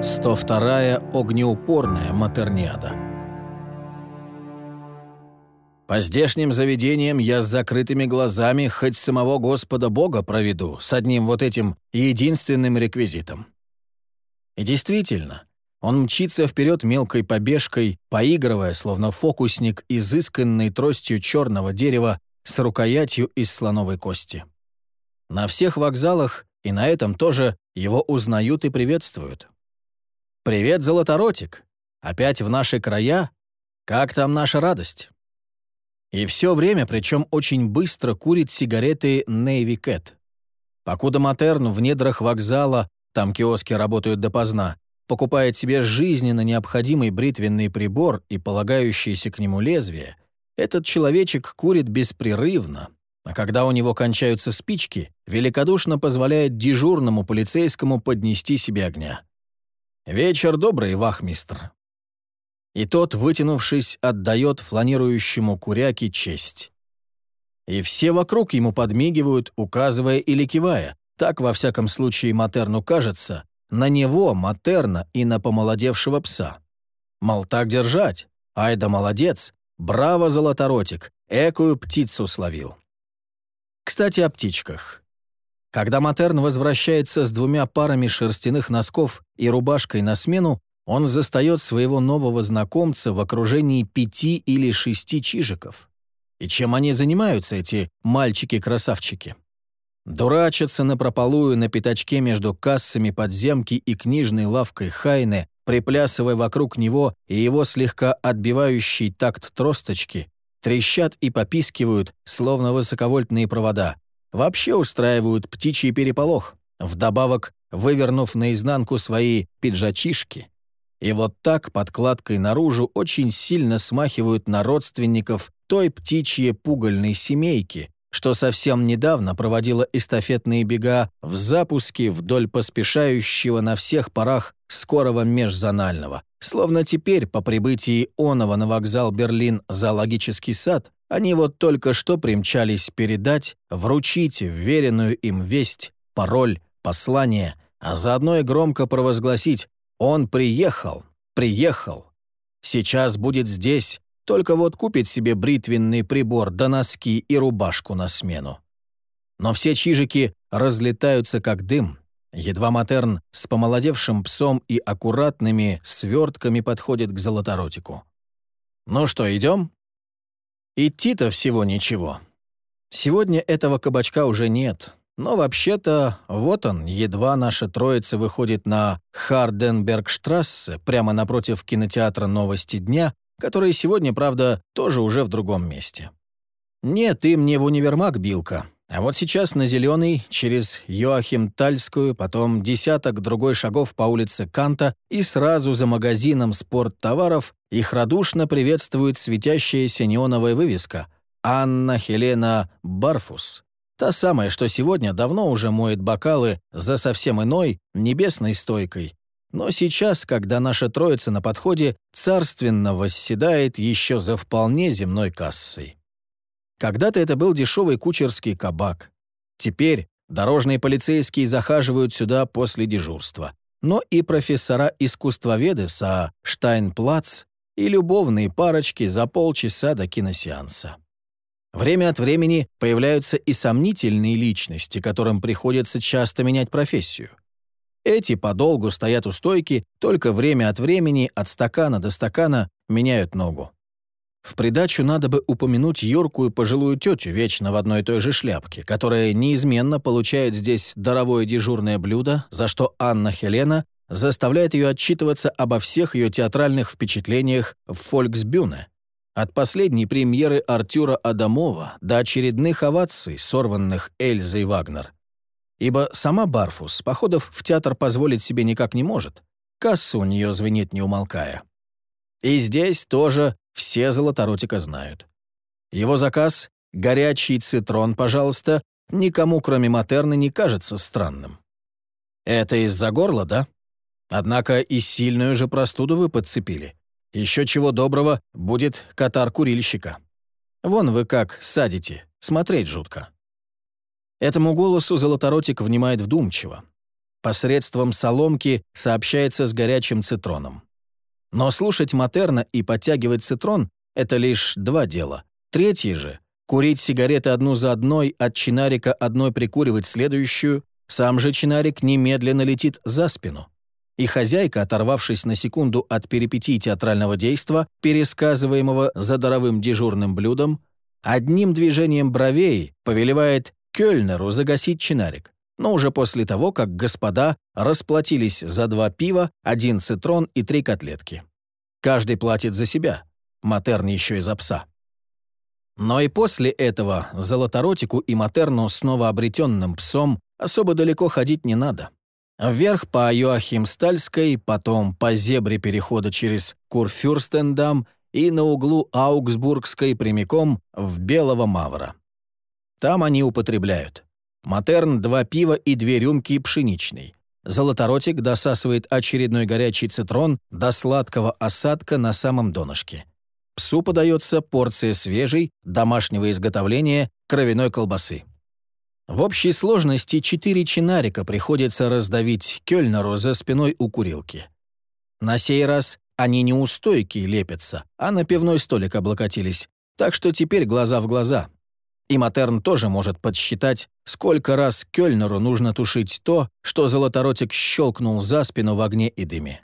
102-я огнеупорная матерниада. По здешним заведениям я с закрытыми глазами хоть самого Господа Бога проведу с одним вот этим единственным реквизитом. И действительно, он мчится вперед мелкой побежкой, поигрывая, словно фокусник, изысканной тростью черного дерева с рукоятью из слоновой кости. На всех вокзалах и на этом тоже его узнают и приветствуют. «Привет, Золоторотик! Опять в наши края? Как там наша радость?» И все время, причем очень быстро, курит сигареты Navy Cat. Покуда Матерн в недрах вокзала, там киоски работают допоздна, покупает себе жизненно необходимый бритвенный прибор и полагающееся к нему лезвие, этот человечек курит беспрерывно, а когда у него кончаются спички, великодушно позволяет дежурному полицейскому поднести себе огня. «Вечер добрый, вахмистр». И тот, вытянувшись, отдает фланирующему куряке честь. И все вокруг ему подмигивают, указывая или кивая. Так, во всяком случае, Матерну кажется, на него, Матерна, и на помолодевшего пса. Мол, так держать. Ай да молодец. Браво, золоторотик. Экую птицу словил. Кстати, о птичках. Когда Матерн возвращается с двумя парами шерстяных носков и рубашкой на смену, он застает своего нового знакомца в окружении пяти или шести чижиков. И чем они занимаются, эти мальчики-красавчики? Дурачатся напропалую на пятачке между кассами подземки и книжной лавкой Хайне, приплясывая вокруг него и его слегка отбивающий такт тросточки, трещат и попискивают, словно высоковольтные провода. Вообще устраивают птичий переполох, вдобавок вывернув наизнанку свои пиджачишки. И вот так подкладкой наружу очень сильно смахивают на родственников той птичьей пугальной семейки, что совсем недавно проводила эстафетные бега в запуске вдоль поспешающего на всех парах скорого межзонального. Словно теперь, по прибытии Онова на вокзал Берлин зоологический сад, они вот только что примчались передать, вручить вверенную им весть, пароль, послание, а заодно и громко провозгласить «Он приехал, приехал». Сейчас будет здесь, только вот купит себе бритвенный прибор да носки и рубашку на смену. Но все чижики разлетаются как дым, Едва Матерн с помолодевшим псом и аккуратными свертками подходит к золоторотику. «Ну что, идем?» Идти-то всего ничего. Сегодня этого кабачка уже нет, но вообще-то вот он, едва наша троица выходит на Харденбергштрассе, прямо напротив кинотеатра «Новости дня», который сегодня, правда, тоже уже в другом месте. Нет, им не в универмаг Билка, а вот сейчас на Зеленый, через Йоахим-Тальскую, потом десяток другой шагов по улице Канта и сразу за магазином спорттоваров их радушно приветствует светящаяся неоновая вывеска «Анна Хелена Барфус». Та самая, что сегодня давно уже моет бокалы за совсем иной, небесной стойкой. Но сейчас, когда наша троица на подходе, царственно восседает еще за вполне земной кассой. Когда-то это был дешевый кучерский кабак. Теперь дорожные полицейские захаживают сюда после дежурства. Но и профессора-искусствоведы со Штайнплац и любовные парочки за полчаса до киносеанса. Время от времени появляются и сомнительные личности, которым приходится часто менять профессию. Эти подолгу стоят у стойки, только время от времени, от стакана до стакана, меняют ногу. В придачу надо бы упомянуть юркую пожилую тетю вечно в одной и той же шляпке, которая неизменно получает здесь даровое дежурное блюдо, за что Анна Хелена заставляет ее отчитываться обо всех ее театральных впечатлениях в «Фольксбюне». От последней премьеры Артюра Адамова до очередных оваций, сорванных Эльзой Вагнер. Ибо сама Барфус походов в театр позволить себе никак не может. Касса у нее звенит не умолкая. И здесь тоже все Золоторотика знают. Его заказ «Горячий цитрон, пожалуйста», никому, кроме Матерны, не кажется странным. Это из-за горла, да? Однако и сильную же простуду вы подцепили. Еще чего доброго будет катар курильщика. Вон вы как садите, смотреть жутко. Этому голосу Золоторотик внимает вдумчиво. посредством соломки сообщается с горячим цитроном. Но слушать матерна и подтягивать цитрон — это лишь два дела. Третье же — курить сигареты одну за одной, от чинарика одной прикуривать следующую, сам же чинарик немедленно летит за спину. И хозяйка, оторвавшись на секунду от перипетий театрального действа, пересказываемого за даровым дежурным блюдом, одним движением бровей повелевает Кёльнеру загасить чинарик, но уже после того, как господа расплатились за два пива, один цитрон и три котлетки. Каждый платит за себя, Матерн еще и за пса. Но и после этого Золоторотику и Матерну снова обретенным псом особо далеко ходить не надо. Вверх по Йоахимстальской, потом по зебре перехода через Курфюрстендам и на углу Аугсбургской прямиком в Белого Мавра. Там они употребляют. Матерн — два пива и две рюмки пшеничной. Золоторотик досасывает очередной горячий цитрон до сладкого осадка на самом донышке. Псу подается порция свежей, домашнего изготовления, кровяной колбасы. В общей сложности четыре чинарика приходится раздавить Кёльнеру за спиной у курилки. На сей раз они не у лепятся, а на пивной столик облокотились, так что теперь глаза в глаза. И Матерн тоже может подсчитать, сколько раз Кёльнеру нужно тушить то, что Золоторотик щелкнул за спину в огне и дыме.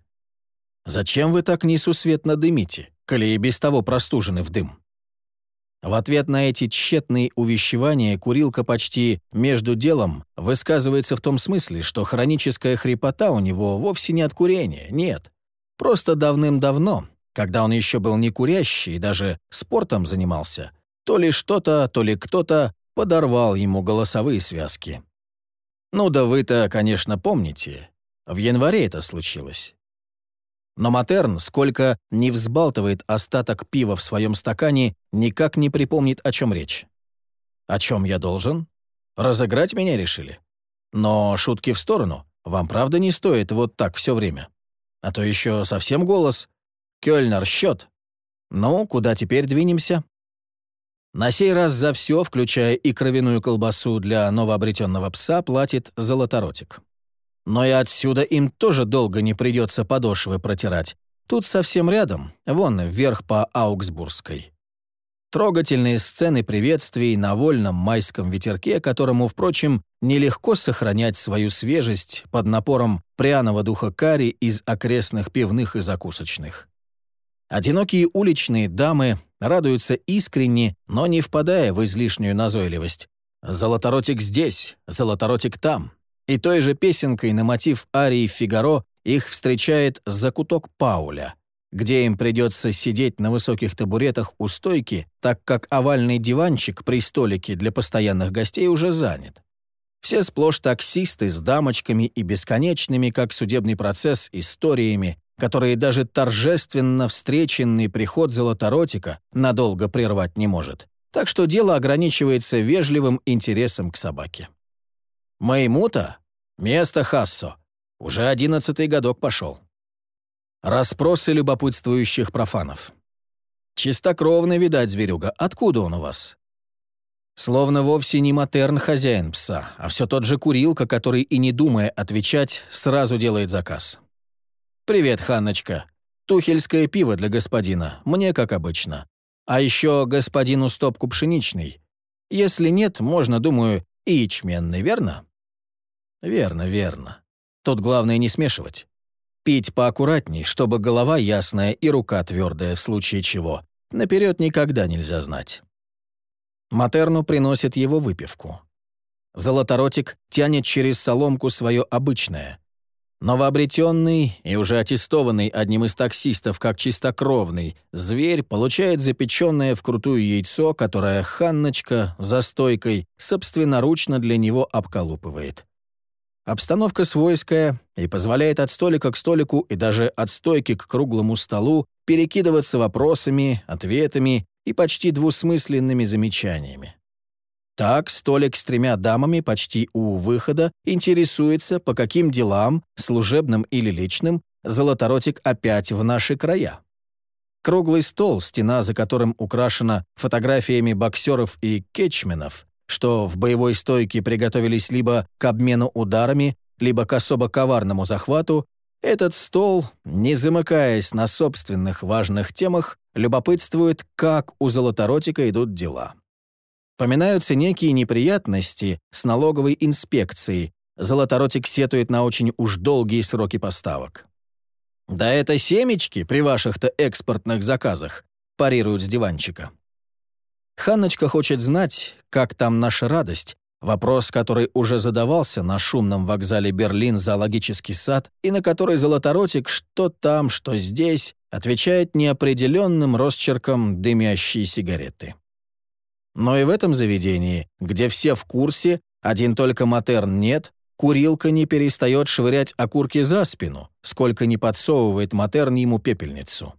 «Зачем вы так несусветно дымите, коли и без того простужены в дым?» В ответ на эти тщетные увещевания курилка почти между делом высказывается в том смысле, что хроническая хрипота у него вовсе не от курения, нет. Просто давным-давно, когда он еще был не курящий и даже спортом занимался, то ли что-то, то ли кто-то подорвал ему голосовые связки. Ну да вы-то, конечно, помните. В январе это случилось. Но Матерн, сколько не взбалтывает остаток пива в своем стакане, никак не припомнит, о чем речь. О чем я должен? Разыграть меня решили? Но шутки в сторону. Вам правда не стоит вот так все время? А то еще совсем голос. Кёльнер, счет. Ну, куда теперь двинемся? На сей раз за все, включая и кровяную колбасу для новообретенного пса, платит золоторотик. Но и отсюда им тоже долго не придется подошвы протирать. Тут совсем рядом, вон, вверх по Аугсбургской. Трогательные сцены приветствий на вольном майском ветерке, которому, впрочем, нелегко сохранять свою свежесть под напором пряного духа кари из окрестных пивных и закусочных. Одинокие уличные дамы радуются искренне, но не впадая в излишнюю назойливость. «Золоторотик здесь, золоторотик там». И той же песенкой на мотив арии «Фигаро» их встречает закуток Пауля, где им придется сидеть на высоких табуретах у стойки, так как овальный диванчик при столике для постоянных гостей уже занят. Все сплошь таксисты с дамочками и бесконечными, как судебный процесс, историями, которые даже торжественно встреченный приход Золоторотика надолго прервать не может. Так что дело ограничивается вежливым интересом к собаке. Моему-то место Хассо. Уже одиннадцатый годок пошел. Распросы любопытствующих профанов. Чистокровный, видать, зверюга. Откуда он у вас? Словно вовсе не матерн хозяин пса, а все тот же курилка, который и не думая отвечать, сразу делает заказ. «Привет, Ханночка. Тухельское пиво для господина, мне как обычно. А еще господину стопку пшеничный. Если нет, можно, думаю, и ячменный, верно?» Верно, верно. Тут главное не смешивать. Пить поаккуратней, чтобы голова ясная и рука твердая в случае чего. Наперед никогда нельзя знать. Матерну приносит его выпивку. Золоторотик тянет через соломку свое обычное. Новообретенный и уже аттестованный одним из таксистов как чистокровный зверь получает запеченное вкрутую яйцо, которое Ханночка за стойкой собственноручно для него обколупывает. Обстановка свойская и позволяет от столика к столику и даже от стойки к круглому столу перекидываться вопросами, ответами и почти двусмысленными замечаниями. Так, столик с тремя дамами почти у выхода интересуется, по каким делам, служебным или личным, Золоторотик опять в наши края. Круглый стол, стена за которым украшена фотографиями боксеров и кетчменов, что в боевой стойке приготовились либо к обмену ударами, либо к особо коварному захвату, этот стол, не замыкаясь на собственных важных темах, любопытствует, как у Золоторотика идут дела. Поминаются некие неприятности с налоговой инспекцией. Золоторотик сетует на очень уж долгие сроки поставок. «Да это семечки при ваших-то экспортных заказах», парируют с диванчика. Ханночка хочет знать, как там наша радость, вопрос, который уже задавался на шумном вокзале Берлин зоологический сад и на который Золоторотик что там, что здесь отвечает неопределенным росчерком дымящие сигареты. Но и в этом заведении, где все в курсе, один только матерн нет, курилка не перестает швырять окурки за спину, сколько не подсовывает матерн ему пепельницу.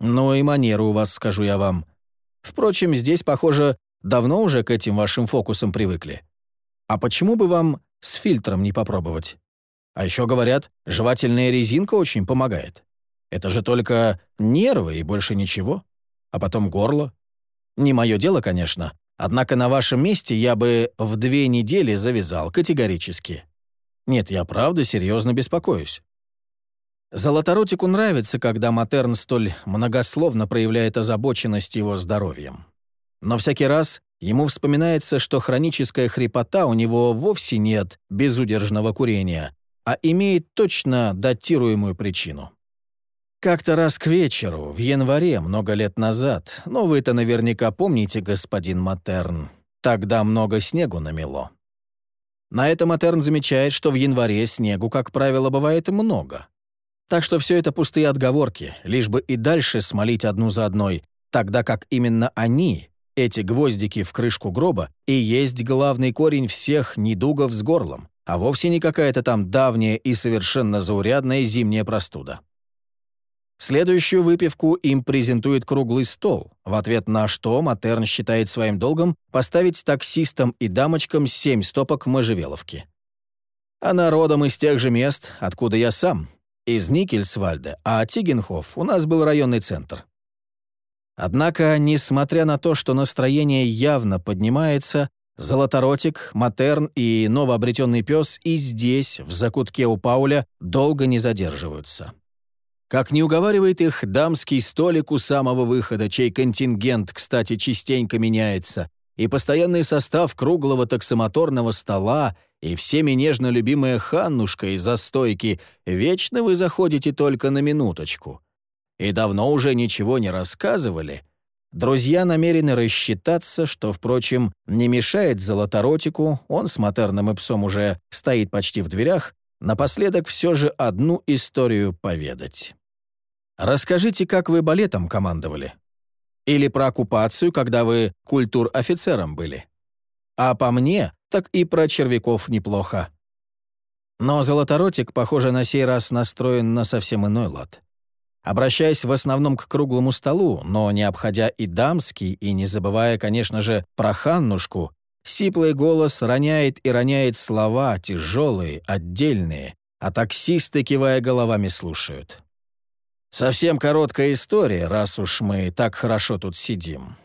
Ну и манеру у вас, скажу я вам. Впрочем, здесь, похоже, давно уже к этим вашим фокусам привыкли. А почему бы вам с фильтром не попробовать? А еще говорят, жевательная резинка очень помогает. Это же только нервы и больше ничего. А потом горло. Не мое дело, конечно. Однако на вашем месте я бы в две недели завязал, категорически. Нет, я правда серьезно беспокоюсь. Золоторотику нравится, когда Матерн столь многословно проявляет озабоченность его здоровьем. Но всякий раз ему вспоминается, что хроническая хрипота у него вовсе нет безудержного курения, а имеет точно датируемую причину. Как-то раз к вечеру, в январе, много лет назад, но вы-то наверняка помните, господин Матерн, тогда много снегу намело. На это Матерн замечает, что в январе снегу, как правило, бывает много. Так что все это пустые отговорки, лишь бы и дальше смолить одну за одной, тогда как именно они, эти гвоздики в крышку гроба, и есть главный корень всех недугов с горлом, а вовсе не какая-то там давняя и совершенно заурядная зимняя простуда. Следующую выпивку им презентует круглый стол, в ответ на что Матерн считает своим долгом поставить таксистам и дамочкам семь стопок можжевеловки. Она родом из тех же мест, откуда я сам, из Никельсвальда, а Тигенхоф у нас был районный центр. Однако, несмотря на то, что настроение явно поднимается, Золоторотик, Матерн и новообретенный пес и здесь, в закутке у Пауля, долго не задерживаются. Как не уговаривает их дамский столик у самого выхода, чей контингент, кстати, частенько меняется, и постоянный состав круглого таксомоторного стола, и всеми нежно любимая Ханнушка из-за стойки, вечно вы заходите только на минуточку. И давно уже ничего не рассказывали. Друзья намерены рассчитаться, что, впрочем, не мешает Золоторотику, он с матерным и псом уже стоит почти в дверях, напоследок все же одну историю поведать. Расскажите, как вы балетом командовали? Или про оккупацию, когда вы культур-офицером были? А по мне, так и про червяков неплохо. Но Золоторотик, похоже, на сей раз настроен на совсем иной лад. Обращаясь в основном к круглому столу, но не обходя и дамский, и не забывая, конечно же, про Ханнушку, Сиплый голос роняет и роняет слова, тяжелые, отдельные, а таксисты, кивая головами, слушают. Совсем короткая история, раз уж мы так хорошо тут сидим.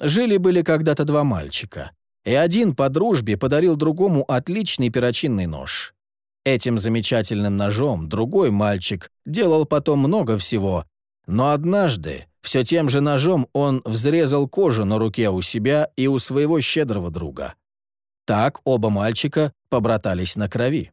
Жили-были когда-то два мальчика, и один по дружбе подарил другому отличный перочинный нож. Этим замечательным ножом другой мальчик делал потом много всего, но однажды все тем же ножом он взрезал кожу на руке у себя и у своего щедрого друга. Так оба мальчика побратались на крови.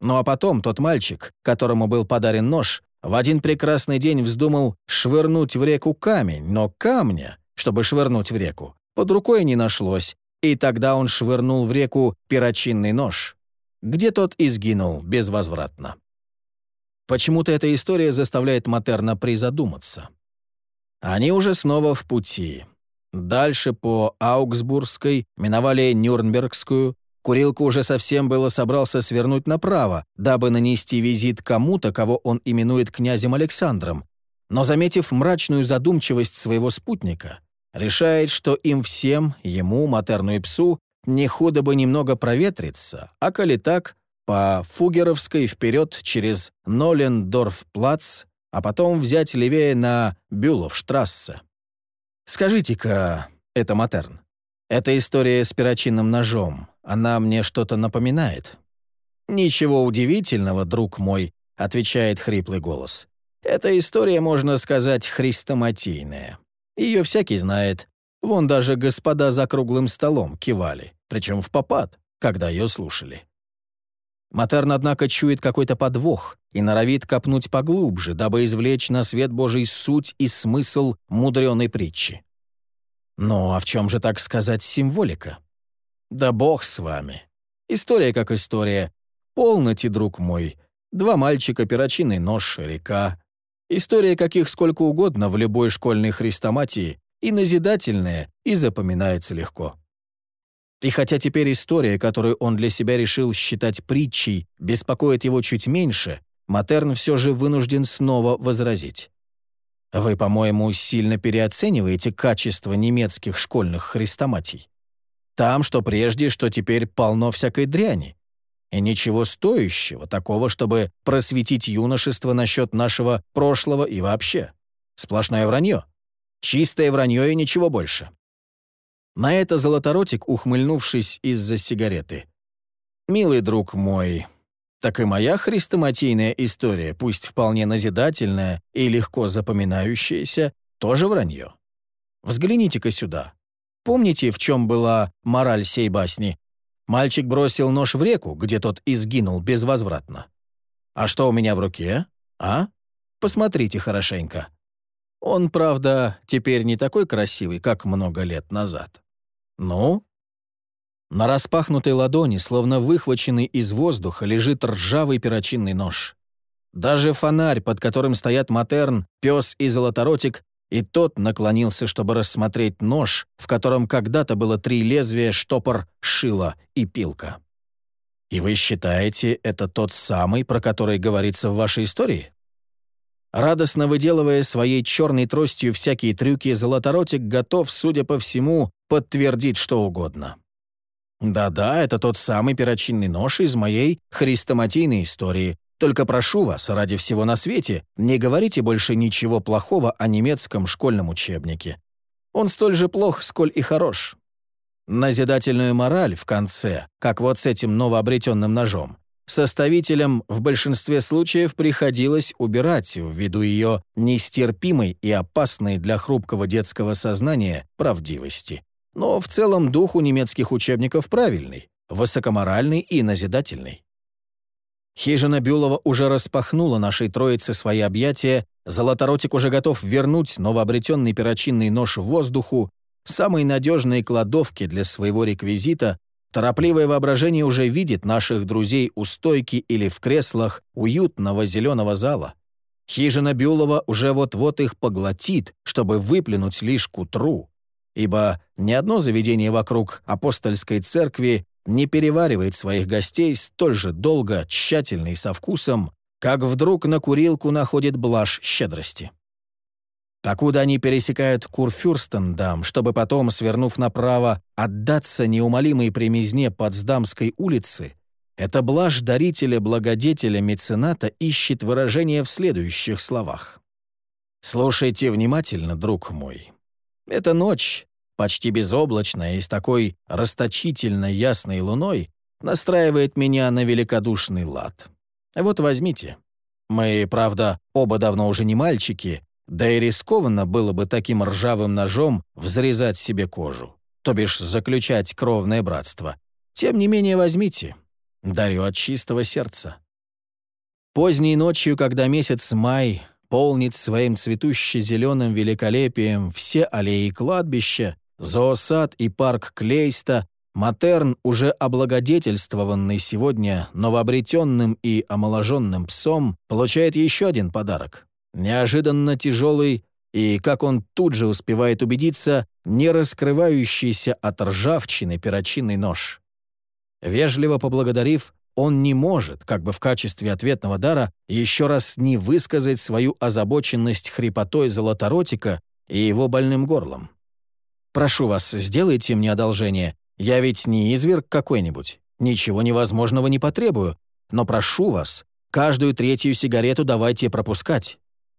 Ну а потом тот мальчик, которому был подарен нож, в один прекрасный день вздумал швырнуть в реку камень, но камня, чтобы швырнуть в реку, под рукой не нашлось, и тогда он швырнул в реку перочинный нож, где тот и сгинул безвозвратно. Почему-то эта история заставляет Матерна призадуматься. Они уже снова в пути. Дальше по Аугсбургской миновали Нюрнбергскую. Курилка уже совсем было собрался свернуть направо, дабы нанести визит кому-то, кого он именует князем Александром. Но, заметив мрачную задумчивость своего спутника, решает, что им всем, ему, матерну и псу, не худо бы немного проветриться, а коли так, по Фугеровской вперед через Нолендорф-плац а потом взять левее на Бюловштрассе. Скажите-ка, это Матерн, эта история с перочинным ножом, она мне что-то напоминает? «Ничего удивительного, друг мой», — отвечает хриплый голос. «Эта история, можно сказать, хрестоматийная. Ее всякий знает. Вон даже господа за круглым столом кивали, причем в попад, когда ее слушали». Матерн, однако, чует какой-то подвох и норовит копнуть поглубже, дабы извлечь на свет Божий суть и смысл мудреной притчи. Ну, а в чем же, так сказать, символика? Да бог с вами. История как история. Полноте, друг мой. Два мальчика, перочинный нож, река. История каких сколько угодно в любой школьной хрестоматии, и назидательная, и запоминается легко. И хотя теперь история, которую он для себя решил считать притчей, беспокоит его чуть меньше, Матерн все же вынужден снова возразить. Вы, по-моему, сильно переоцениваете качество немецких школьных хрестоматий. Там, что прежде, что теперь полно всякой дряни. И ничего стоящего такого, чтобы просветить юношество насчет нашего прошлого и вообще. Сплошное вранье. Чистое вранье и ничего больше. На это Золоторотик, ухмыльнувшись из-за сигареты. «Милый друг мой, так и моя хрестоматийная история, пусть вполне назидательная и легко запоминающаяся, тоже вранье. Взгляните-ка сюда. Помните, в чем была мораль сей басни? Мальчик бросил нож в реку, где тот изгинул безвозвратно. А что у меня в руке? А? Посмотрите хорошенько. Он, правда, теперь не такой красивый, как много лет назад. Ну? На распахнутой ладони, словно выхваченный из воздуха, лежит ржавый перочинный нож. Даже фонарь, под которым стоят Матерн, пес и золоторотик, и тот наклонился, чтобы рассмотреть нож, в котором когда-то было три лезвия, штопор, шило и пилка. И вы считаете, это тот самый, про который говорится в вашей истории? Радостно выделывая своей черной тростью всякие трюки, Золоторотик готов, судя по всему, подтвердить что угодно. Да-да, это тот самый перочинный нож из моей хрестоматийной истории, только прошу вас, ради всего на свете, не говорите больше ничего плохого о немецком школьном учебнике. Он столь же плох, сколь и хорош. Назидательную мораль в конце, как вот с этим новообретенным ножом, составителям в большинстве случаев приходилось убирать ввиду ее нестерпимой и опасной для хрупкого детского сознания правдивости. Но в целом дух у немецких учебников правильный, высокоморальный и назидательный. Хижина Бюлова уже распахнула нашей троице свои объятия, Золоторотик уже готов вернуть новообретенный перочинный нож в воздуху, самые надежные кладовки для своего реквизита, торопливое воображение уже видит наших друзей у стойки или в креслах уютного зеленого зала. Хижина Бюлова уже вот-вот их поглотит, чтобы выплюнуть лишь к утру. Ибо ни одно заведение вокруг апостольской церкви не переваривает своих гостей столь же долго, тщательно и со вкусом, как вдруг на курилку находит блажь щедрости. Покуда они пересекают Курфюрстендам, чтобы потом, свернув направо, отдаться неумолимой примизне Потсдамской улицы, эта блажь дарителя-благодетеля-мецената ищет выражение в следующих словах. «Слушайте внимательно, друг мой. Эта ночь, почти безоблачная и с такой расточительно ясной луной, настраивает меня на великодушный лад. Вот возьмите. Мы, правда, оба давно уже не мальчики, да и рискованно было бы таким ржавым ножом взрезать себе кожу, то бишь заключать кровное братство. Тем не менее возьмите. Дарю от чистого сердца. Поздней ночью, когда месяц май полнит своим цветуще-зеленым великолепием все аллеи кладбища, Зоосад и парк Клейста, Матерн, уже облагодетельствованный сегодня новообретенным и омоложенным псом, получает еще один подарок. Неожиданно тяжелый и, как он тут же успевает убедиться, не раскрывающийся от ржавчины перочинный нож. Вежливо поблагодарив, он не может, как бы в качестве ответного дара, еще раз не высказать свою озабоченность хрипотой золоторотика и его больным горлом. Прошу вас, сделайте мне одолжение. Я ведь не изверг какой-нибудь. Ничего невозможного не потребую. Но прошу вас, каждую третью сигарету давайте пропускать.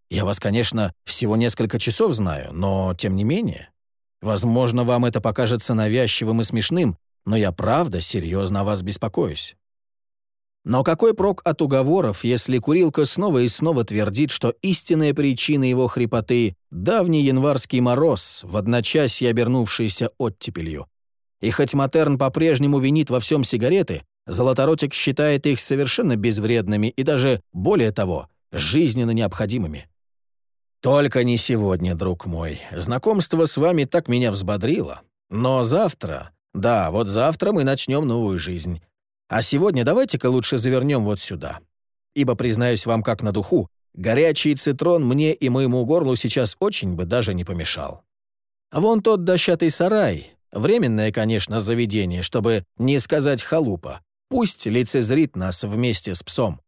Я вас, конечно, всего несколько часов знаю, но тем не менее. Возможно, вам это покажется навязчивым и смешным, но я правда серьезно о вас беспокоюсь. Но какой прок от уговоров, если курилка снова и снова твердит, что истинная причина его хрипоты — давний январский мороз, в одночасье обернувшийся оттепелью. И хоть Матерн по-прежнему винит во всем сигареты, Золоторотик считает их совершенно безвредными и даже, более того, жизненно необходимыми. «Только не сегодня, друг мой. Знакомство с вами так меня взбодрило. Но завтра... Да, вот завтра мы начнем новую жизнь. А сегодня давайте-ка лучше завернем вот сюда. Ибо, признаюсь вам как на духу, горячий цитрон мне и моему горлу сейчас очень бы даже не помешал. Вон тот дощатый сарай, временное, конечно, заведение, чтобы не сказать халупа. Пусть лицезрит нас вместе с псом.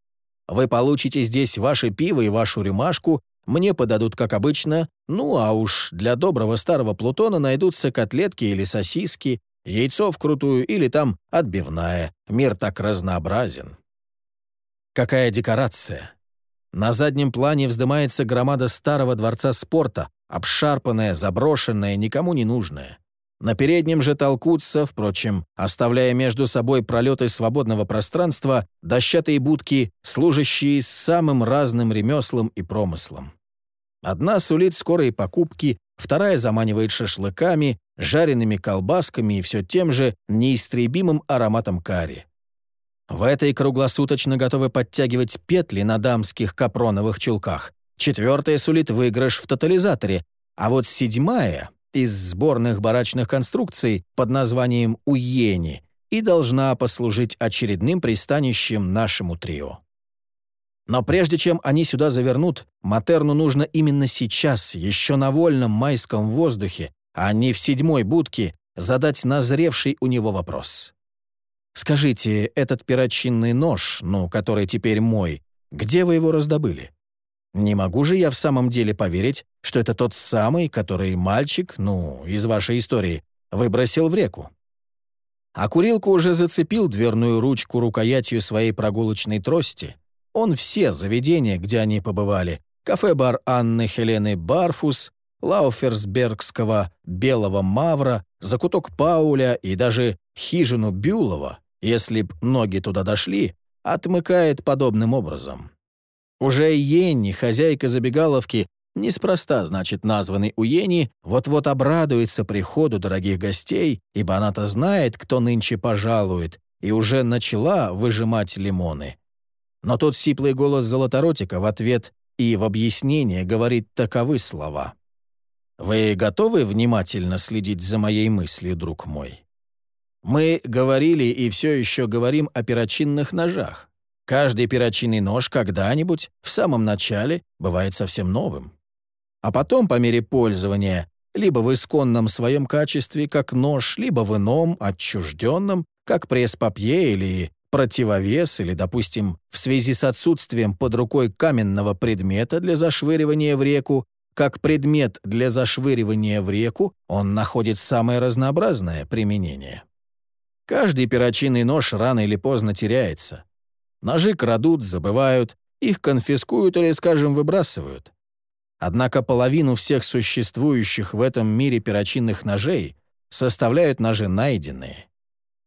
Вы получите здесь ваше пиво и вашу рюмашку, мне подадут, как обычно, ну а уж для доброго старого Плутона найдутся котлетки или сосиски, Яйцо вкрутую или там отбивная. Мир так разнообразен. Какая декорация! На заднем плане вздымается громада старого дворца спорта, обшарпанная, заброшенная, никому не нужная. На переднем же толкутся, впрочем, оставляя между собой пролеты свободного пространства, дощатые будки, служащие самым разным ремеслом и промыслом. Одна сулит скорые покупки, вторая заманивает шашлыками, жареными колбасками и все тем же неистребимым ароматом карри. В этой круглосуточно готовы подтягивать петли на дамских капроновых чулках. Четвертая сулит выигрыш в тотализаторе, а вот седьмая из сборных барачных конструкций под названием «Уени» и должна послужить очередным пристанищем нашему трио. Но прежде чем они сюда завернут, Матерну нужно именно сейчас, еще на вольном майском воздухе, а не в седьмой будке, задать назревший у него вопрос. «Скажите, этот перочинный нож, ну, который теперь мой, где вы его раздобыли? Не могу же я в самом деле поверить, что это тот самый, который мальчик, ну, из вашей истории, выбросил в реку?» А курилку уже зацепил дверную ручку рукоятью своей прогулочной трости. Он все заведения, где они побывали, кафе-бар Анны Хелены Барфус, Лауферсбергского Белого Мавра, закуток Пауля и даже хижину Бюлова, если б ноги туда дошли, отмыкает подобным образом. Уже Йенни, хозяйка забегаловки, неспроста, значит, названный у Йенни, вот-вот обрадуется приходу дорогих гостей, ибо она-то знает, кто нынче пожалует, и уже начала выжимать лимоны. Но тот сиплый голос Золоторотика в ответ и в объяснение говорит таковы слова. Вы готовы внимательно следить за моей мыслью, друг мой? Мы говорили и все еще говорим о перочинных ножах. Каждый перочинный нож когда-нибудь, в самом начале, бывает совсем новым. А потом, по мере пользования, либо в исконном своем качестве, как нож, либо в ином, отчужденном, как пресс-папье или противовес, или, допустим, в связи с отсутствием под рукой каменного предмета для зашвыривания в реку, как предмет для зашвыривания в реку, он находит самое разнообразное применение. Каждый перочинный нож рано или поздно теряется. Ножи крадут, забывают, их конфискуют или, скажем, выбрасывают. Однако половину всех существующих в этом мире перочинных ножей составляют ножи найденные.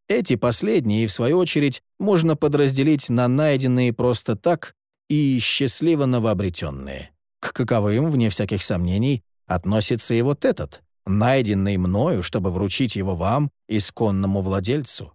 Эти последние, в свою очередь, можно подразделить на найденные просто так и счастливо новообретенные. К каковым, вне всяких сомнений, относится и вот этот, найденный мною, чтобы вручить его вам, исконному владельцу.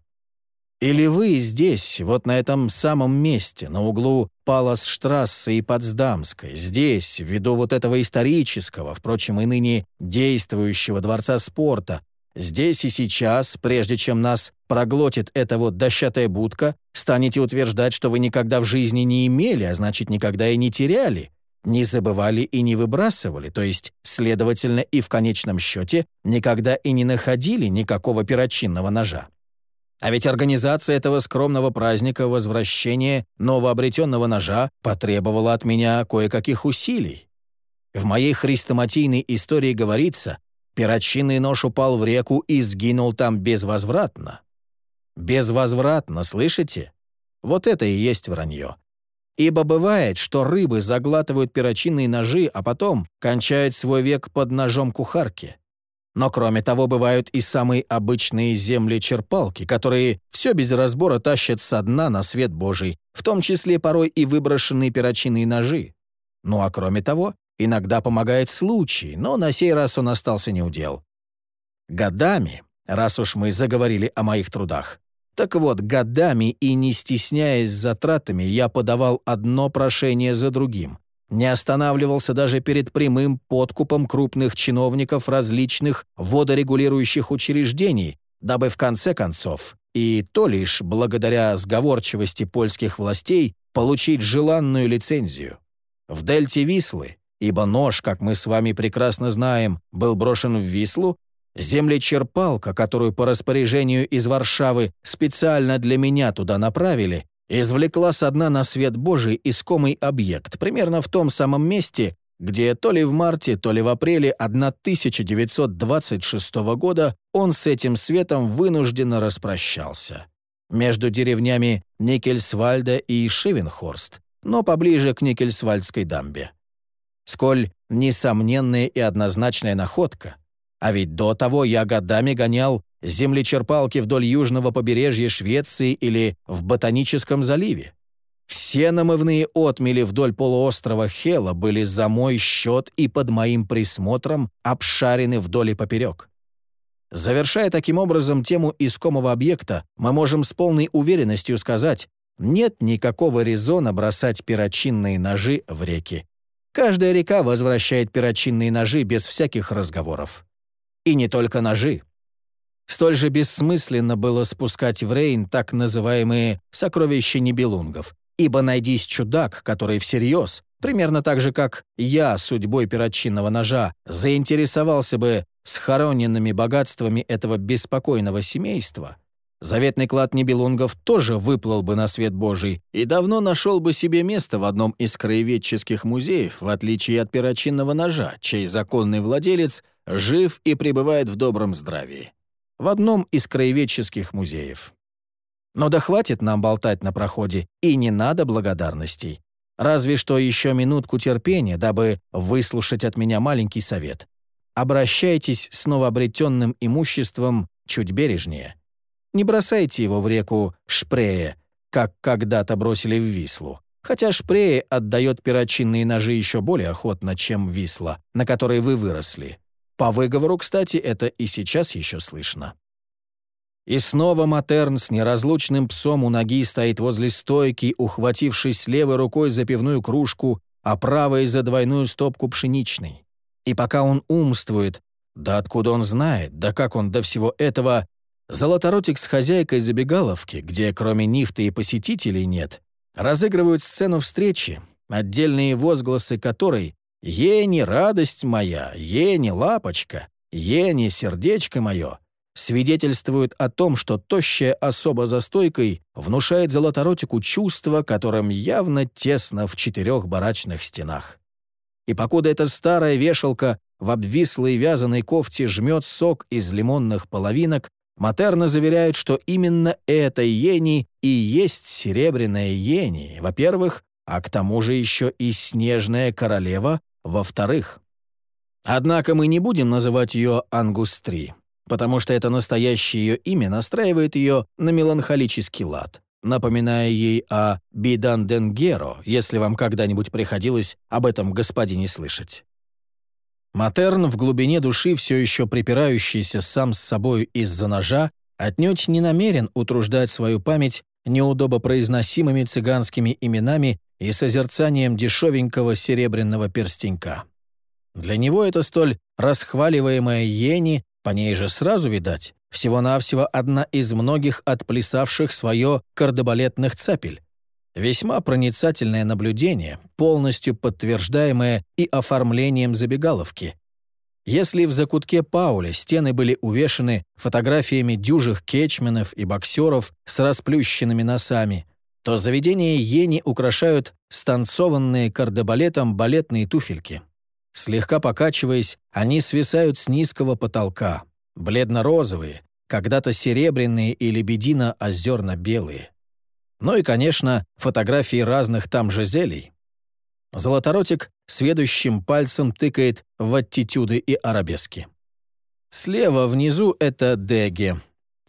Или вы здесь, вот на этом самом месте, на углу Палас-штрассе и Потсдамской, здесь, ввиду вот этого исторического, впрочем, и ныне действующего дворца спорта, здесь и сейчас, прежде чем нас проглотит эта вот дощатая будка, станете утверждать, что вы никогда в жизни не имели, а значит, никогда и не теряли, не забывали и не выбрасывали, то есть, следовательно, и в конечном счете никогда и не находили никакого перочинного ножа. А ведь организация этого скромного праздника возвращения новообретенного ножа потребовала от меня кое-каких усилий. В моей хрестоматийной истории говорится, перочинный нож упал в реку и сгинул там безвозвратно. Безвозвратно, слышите? Вот это и есть вранье. Ибо бывает, что рыбы заглатывают перочинные ножи, а потом кончают свой век под ножом кухарки. Но кроме того, бывают и самые обычные земли-черпалки, которые все без разбора тащат со дна на свет Божий, в том числе порой и выброшенные перочинные ножи. Ну а кроме того, иногда помогает случай, но на сей раз он остался неудел. Годами, раз уж мы заговорили о моих трудах, так вот, годами и не стесняясь затратами, я подавал одно прошение за другим, не останавливался даже перед прямым подкупом крупных чиновников различных водорегулирующих учреждений, дабы в конце концов, и то лишь благодаря сговорчивости польских властей, получить желанную лицензию. В дельте Вислы, ибо нож, как мы с вами прекрасно знаем, был брошен в Вислу, землечерпалка, которую по распоряжению из Варшавы специально для меня туда направили, извлекла со дна на свет Божий искомый объект, примерно в том самом месте, где то ли в марте, то ли в апреле 1926 года он с этим светом вынужденно распрощался. Между деревнями Никельсвальда и Шивенхорст, но поближе к Никельсвальдской дамбе. Сколь несомненная и однозначная находка. А ведь до того я годами гонял землечерпалки вдоль южного побережья Швеции или в Ботаническом заливе. Все намывные отмели вдоль полуострова Хела были за мой счет и под моим присмотром обшарены вдоль и поперек. Завершая таким образом тему искомого объекта, мы можем с полной уверенностью сказать, нет никакого резона бросать перочинные ножи в реки. Каждая река возвращает перочинные ножи без всяких разговоров. И не только ножи. Столь же бессмысленно было спускать в Рейн так называемые «сокровища небелунгов», ибо найдись чудак, который всерьез, примерно так же, как я судьбой перочинного ножа, заинтересовался бы схороненными богатствами этого беспокойного семейства, заветный клад небелунгов тоже выплыл бы на свет Божий и давно нашел бы себе место в одном из краеведческих музеев, в отличие от перочинного ножа, чей законный владелец жив и пребывает в добром здравии в одном из краеведческих музеев. Но да хватит нам болтать на проходе, и не надо благодарностей. Разве что еще минутку терпения, дабы выслушать от меня маленький совет. Обращайтесь с новообретенным имуществом чуть бережнее. Не бросайте его в реку Шпрее, как когда-то бросили в Вислу. Хотя Шпрее отдает перочинные ножи еще более охотно, чем Висла, на которой вы выросли. По выговору, кстати, это и сейчас еще слышно. И снова Матерн с неразлучным псом у ноги стоит возле стойки, ухватившись левой рукой за пивную кружку, а правой за двойную стопку пшеничной. И пока он умствует, да откуда он знает, да как он до всего этого, Золоторотик с хозяйкой забегаловки, где кроме них-то и посетителей нет, разыгрывают сцену встречи, отдельные возгласы которой Ени, радость моя, ени, лапочка, ени, сердечко мое, свидетельствуют о том, что тощая особа за стойкой внушает золоторотику чувство, которым явно тесно в четырех барачных стенах. И покуда эта старая вешалка в обвислой вязаной кофте жмет сок из лимонных половинок, Матерна заверяет, что именно эта Ени и есть серебряная Ени, во-первых, а к тому же еще и снежная королева во-вторых, однако мы не будем называть ее Ангустри, потому что это настоящее ее имя настраивает ее на меланхолический лад, напоминая ей о Биданденгеро, если вам когда-нибудь приходилось об этом господине слышать. Матерн в глубине души, все еще припирающийся сам с собой из-за ножа, отнюдь не намерен утруждать свою память неудобопроизносимыми цыганскими именами и созерцанием дешевенького серебряного перстенька. Для него это столь расхваливаемая Йени, по ней же сразу видать, всего-навсего одна из многих отплясавших свое кардебалетных цапель. Весьма проницательное наблюдение, полностью подтверждаемое и оформлением забегаловки. Если в закутке Пауля стены были увешаны фотографиями дюжих кетчменов и боксеров с расплющенными носами, то заведение Ени украшают станцованные кардебалетом балетные туфельки. Слегка покачиваясь, они свисают с низкого потолка, бледно-розовые, когда-то серебряные и лебедино-озерно-белые. Ну и, конечно, фотографии разных там же зелий. Золоторотик сведущим пальцем тыкает в аттитюды и арабески. Слева внизу это Деги.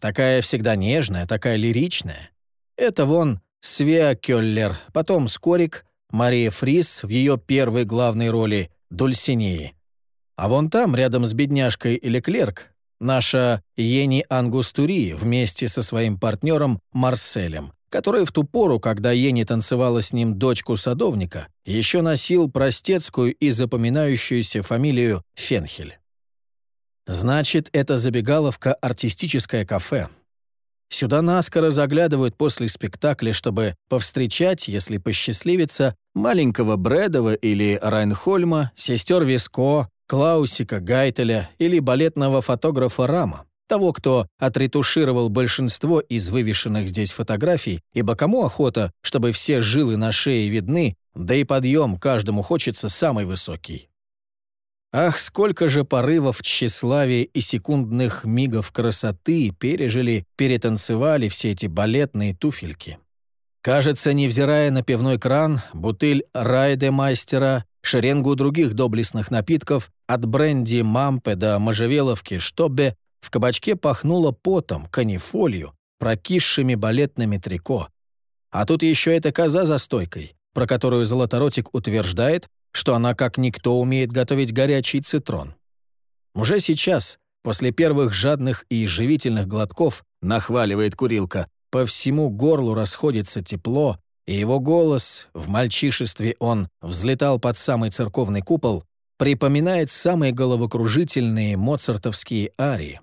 Такая всегда нежная, такая лиричная. Это вон Свеа Кёллер, потом Скорик, Мария Фрис в ее первой главной роли Дульсинеи. А вон там, рядом с бедняжкой Леклерк, наша Ени Ангустури вместе со своим партнером Марселем, который в ту пору, когда Ени танцевала с ним дочку садовника, еще носил простецкую и запоминающуюся фамилию Фенхель. Значит, это забегаловка «Артистическое кафе». Сюда наскоро заглядывают после спектакля, чтобы повстречать, если посчастливится, маленького Брэдова или Райнхольма, сестер Виско, Клаусика Гайтеля или балетного фотографа Рама того, кто отретушировал большинство из вывешенных здесь фотографий, ибо кому охота, чтобы все жилы на шее видны, да и подъем каждому хочется самый высокий. Ах, сколько же порывов тщеславия и секундных мигов красоты пережили, перетанцевали все эти балетные туфельки. Кажется, невзирая на пивной кран, бутыль Райде-мастера, шеренгу других доблестных напитков, от бренди Мампе до можжевеловки Штобе, в кабачке пахнуло потом, канифолью, прокисшими балетными трико. А тут еще эта коза за стойкой, про которую Золоторотик утверждает, что она как никто умеет готовить горячий цитрон. Уже сейчас, после первых жадных и живительных глотков, нахваливает курилка, по всему горлу расходится тепло, и его голос, в мальчишестве он взлетал под самый церковный купол, припоминает самые головокружительные моцартовские арии.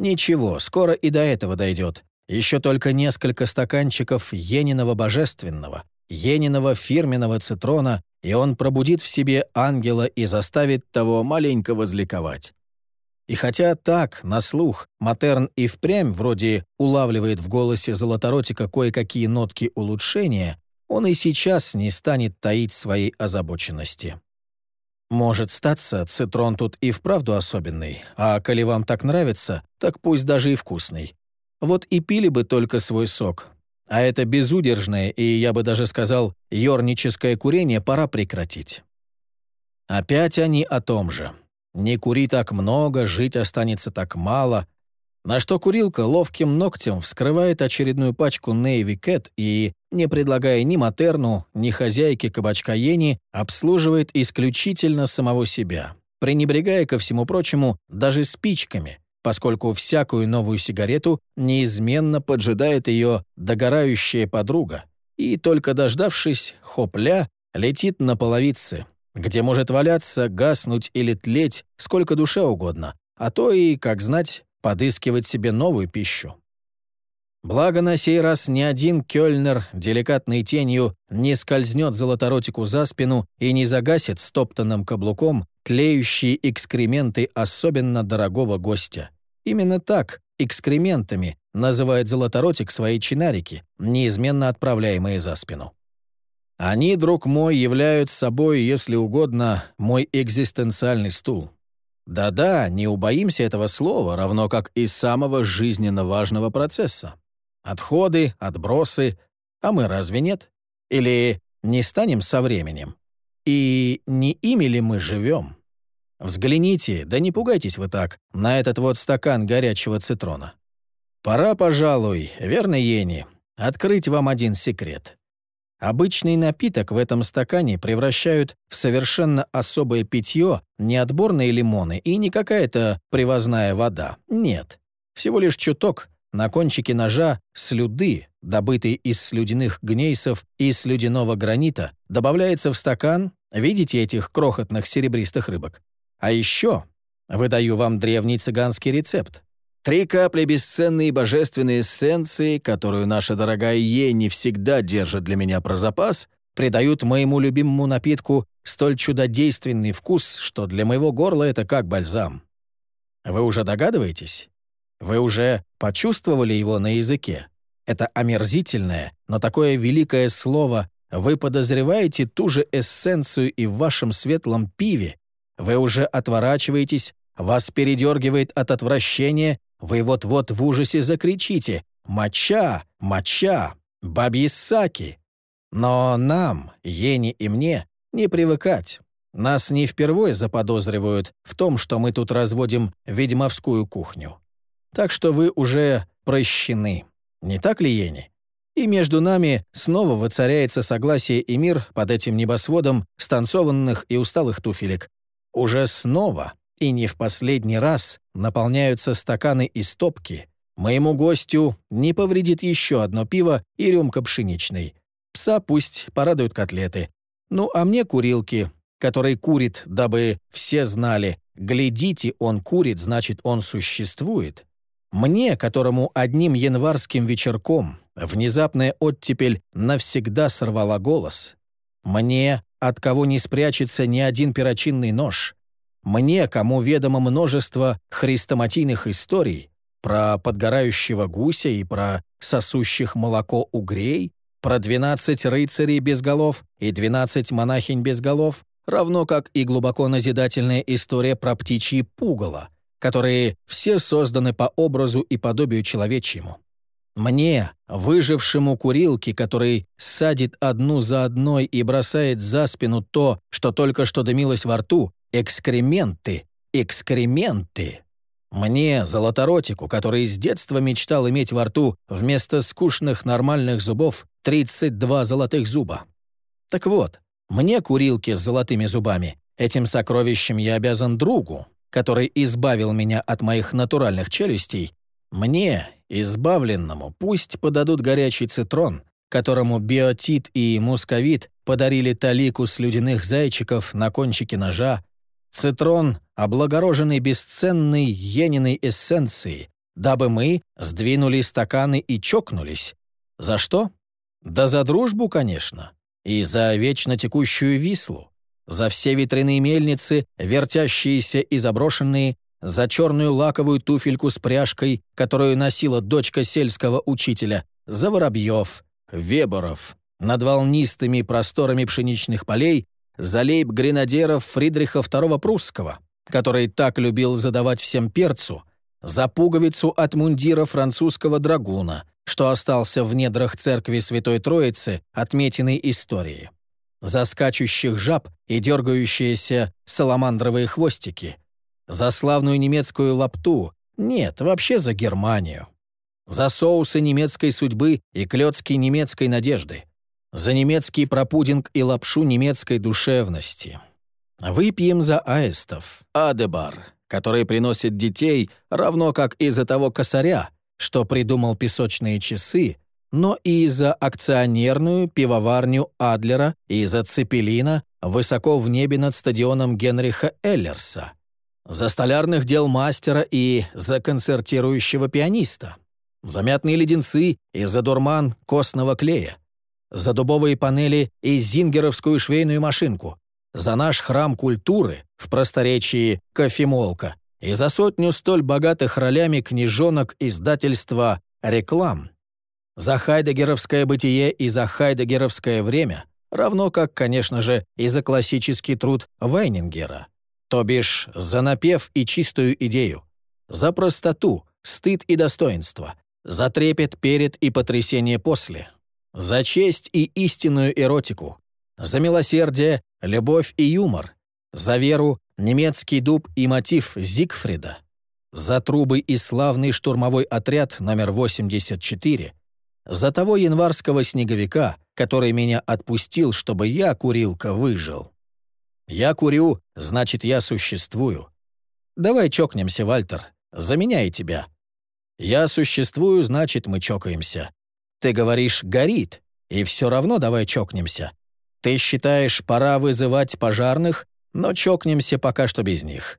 Ничего, скоро и до этого дойдет. Еще только несколько стаканчиков Ениного божественного, Ениного фирменного цитрона, и он пробудит в себе ангела и заставит того маленько возликовать. И хотя так, на слух, Матерн и впрямь вроде улавливает в голосе Золоторотика кое-какие нотки улучшения, он и сейчас не станет таить своей озабоченности. Может статься, цитрон тут и вправду особенный, а коли вам так нравится, так пусть даже и вкусный. Вот и пили бы только свой сок. А это безудержное и, я бы даже сказал, ёрническое курение пора прекратить. Опять они о том же. Не кури так много, жить останется так мало, на что курилка ловким ногтем вскрывает очередную пачку Navy Cat и, не предлагая ни матерну, ни хозяйке кабачка Ени, обслуживает исключительно самого себя, пренебрегая ко всему прочему даже спичками, поскольку всякую новую сигарету неизменно поджидает ее догорающая подруга, и только дождавшись, хопля, летит на половице, где может валяться, гаснуть или тлеть сколько душе угодно, а то и, как знать, подыскивать себе новую пищу. Благо на сей раз ни один кёльнер деликатной тенью не скользнет золоторотику за спину и не загасит стоптанным каблуком тлеющие экскременты особенно дорогого гостя. Именно так, экскрементами, называет золоторотик свои чинарики, неизменно отправляемые за спину. Они, друг мой, являют собой, если угодно, мой экзистенциальный стул. Да-да, не убоимся этого слова, равно как и самого жизненно важного процесса. Отходы, отбросы, а мы разве нет? Или не станем со временем? И не ими ли мы живем? Взгляните, да не пугайтесь вы так, на этот вот стакан горячего цитрона. Пора, пожалуй, верно, Ени, открыть вам один секрет. Обычный напиток в этом стакане превращают в совершенно особое питье не отборные лимоны и не какая-то привозная вода. Нет. Всего лишь чуток на кончике ножа слюды, добытый из слюдяных гнейсов и слюдяного гранита, добавляется в стакан, видите этих крохотных серебристых рыбок? А еще выдаю вам древний цыганский рецепт. Три капли бесценной божественной эссенции, которую наша дорогая Е не всегда держит для меня про запас, придают моему любимому напитку столь чудодейственный вкус, что для моего горла это как бальзам. Вы уже догадываетесь? Вы уже почувствовали его на языке? Это омерзительное, но такое великое слово вы подозреваете ту же эссенцию и в вашем светлом пиве. Вы уже отворачиваетесь, вас передергивает от отвращения, вы вот-вот в ужасе закричите «Моча! Моча! Бабьи саки!» Но нам, Ени и мне, не привыкать. Нас не впервые заподозривают в том, что мы тут разводим ведьмовскую кухню. Так что вы уже прощены. Не так ли, Ени? И между нами снова воцаряется согласие и мир под этим небосводом станцованных и усталых туфелек. Уже снова, и не в последний раз, наполняются стаканы и стопки. Моему гостю не повредит еще одно пиво и рюмка пшеничной. Пса пусть порадуют котлеты. Ну, а мне курилки, который курит, дабы все знали, глядите, он курит, значит, он существует. Мне, которому одним январским вечерком внезапная оттепель навсегда сорвала голос. Мне, от кого не спрячется ни один перочинный нож. Мне, кому ведомо множество хрестоматийных историй про подгорающего гуся и про сосущих молоко угрей, про двенадцать рыцарей без голов и двенадцать монахинь без голов, равно как и глубоко назидательная история про птичьи пугало — которые все созданы по образу и подобию человечьему. Мне, выжившему курилке, который садит одну за одной и бросает за спину то, что только что дымилось во рту, экскременты, экскременты. Мне, золоторотику, который с детства мечтал иметь во рту вместо скучных нормальных зубов 32 золотых зуба. Так вот, мне, курилке с золотыми зубами, этим сокровищем я обязан другу, который избавил меня от моих натуральных челюстей, мне, избавленному, пусть подадут горячий цитрон, которому биотит и мусковит подарили талику слюдяных зайчиков на кончике ножа, цитрон, облагороженный бесценной ениной эссенцией, дабы мы сдвинули стаканы и чокнулись. За что? Да за дружбу, конечно, и за вечно текущую вислу за все ветряные мельницы, вертящиеся и заброшенные, за черную лаковую туфельку с пряжкой, которую носила дочка сельского учителя, за воробьев, веборов, над волнистыми просторами пшеничных полей, за лейб-гренадеров Фридриха II Прусского, который так любил задавать всем перцу, за пуговицу от мундира французского драгуна, что остался в недрах церкви Святой Троицы, отметенной историей за скачущих жаб и дергающиеся саламандровые хвостики, за славную немецкую лапту, нет, вообще за Германию, за соусы немецкой судьбы и клёцки немецкой надежды, за немецкий пропудинг и лапшу немецкой душевности. Выпьем за аистов, адебар, который приносит детей, равно как и за того косаря, что придумал песочные часы, но и за акционерную пивоварню Адлера, и за Цепелина высоко в небе над стадионом Генриха Эллерса, за столярных дел мастера и за концертирующего пианиста, за мятные леденцы и за дурман костного клея, за дубовые панели и зингеровскую швейную машинку, за наш храм культуры в просторечии «Кофемолка» и за сотню столь богатых ролями книжонок издательства «Реклам», за хайдегеровское бытие и за хайдегеровское время, равно как, конечно же, и за классический труд Вайнингера, то бишь за напев и чистую идею, за простоту, стыд и достоинство, за трепет перед и потрясение после, за честь и истинную эротику, за милосердие, любовь и юмор, за веру, немецкий дуб и мотив Зигфрида, за трубы и славный штурмовой отряд номер 84, за того январского снеговика, который меня отпустил, чтобы я, курилка, выжил. Я курю, значит, я существую. Давай чокнемся, Вальтер, за меня и тебя. Я существую, значит, мы чокаемся. Ты говоришь «горит», и все равно давай чокнемся. Ты считаешь, пора вызывать пожарных, но чокнемся пока что без них.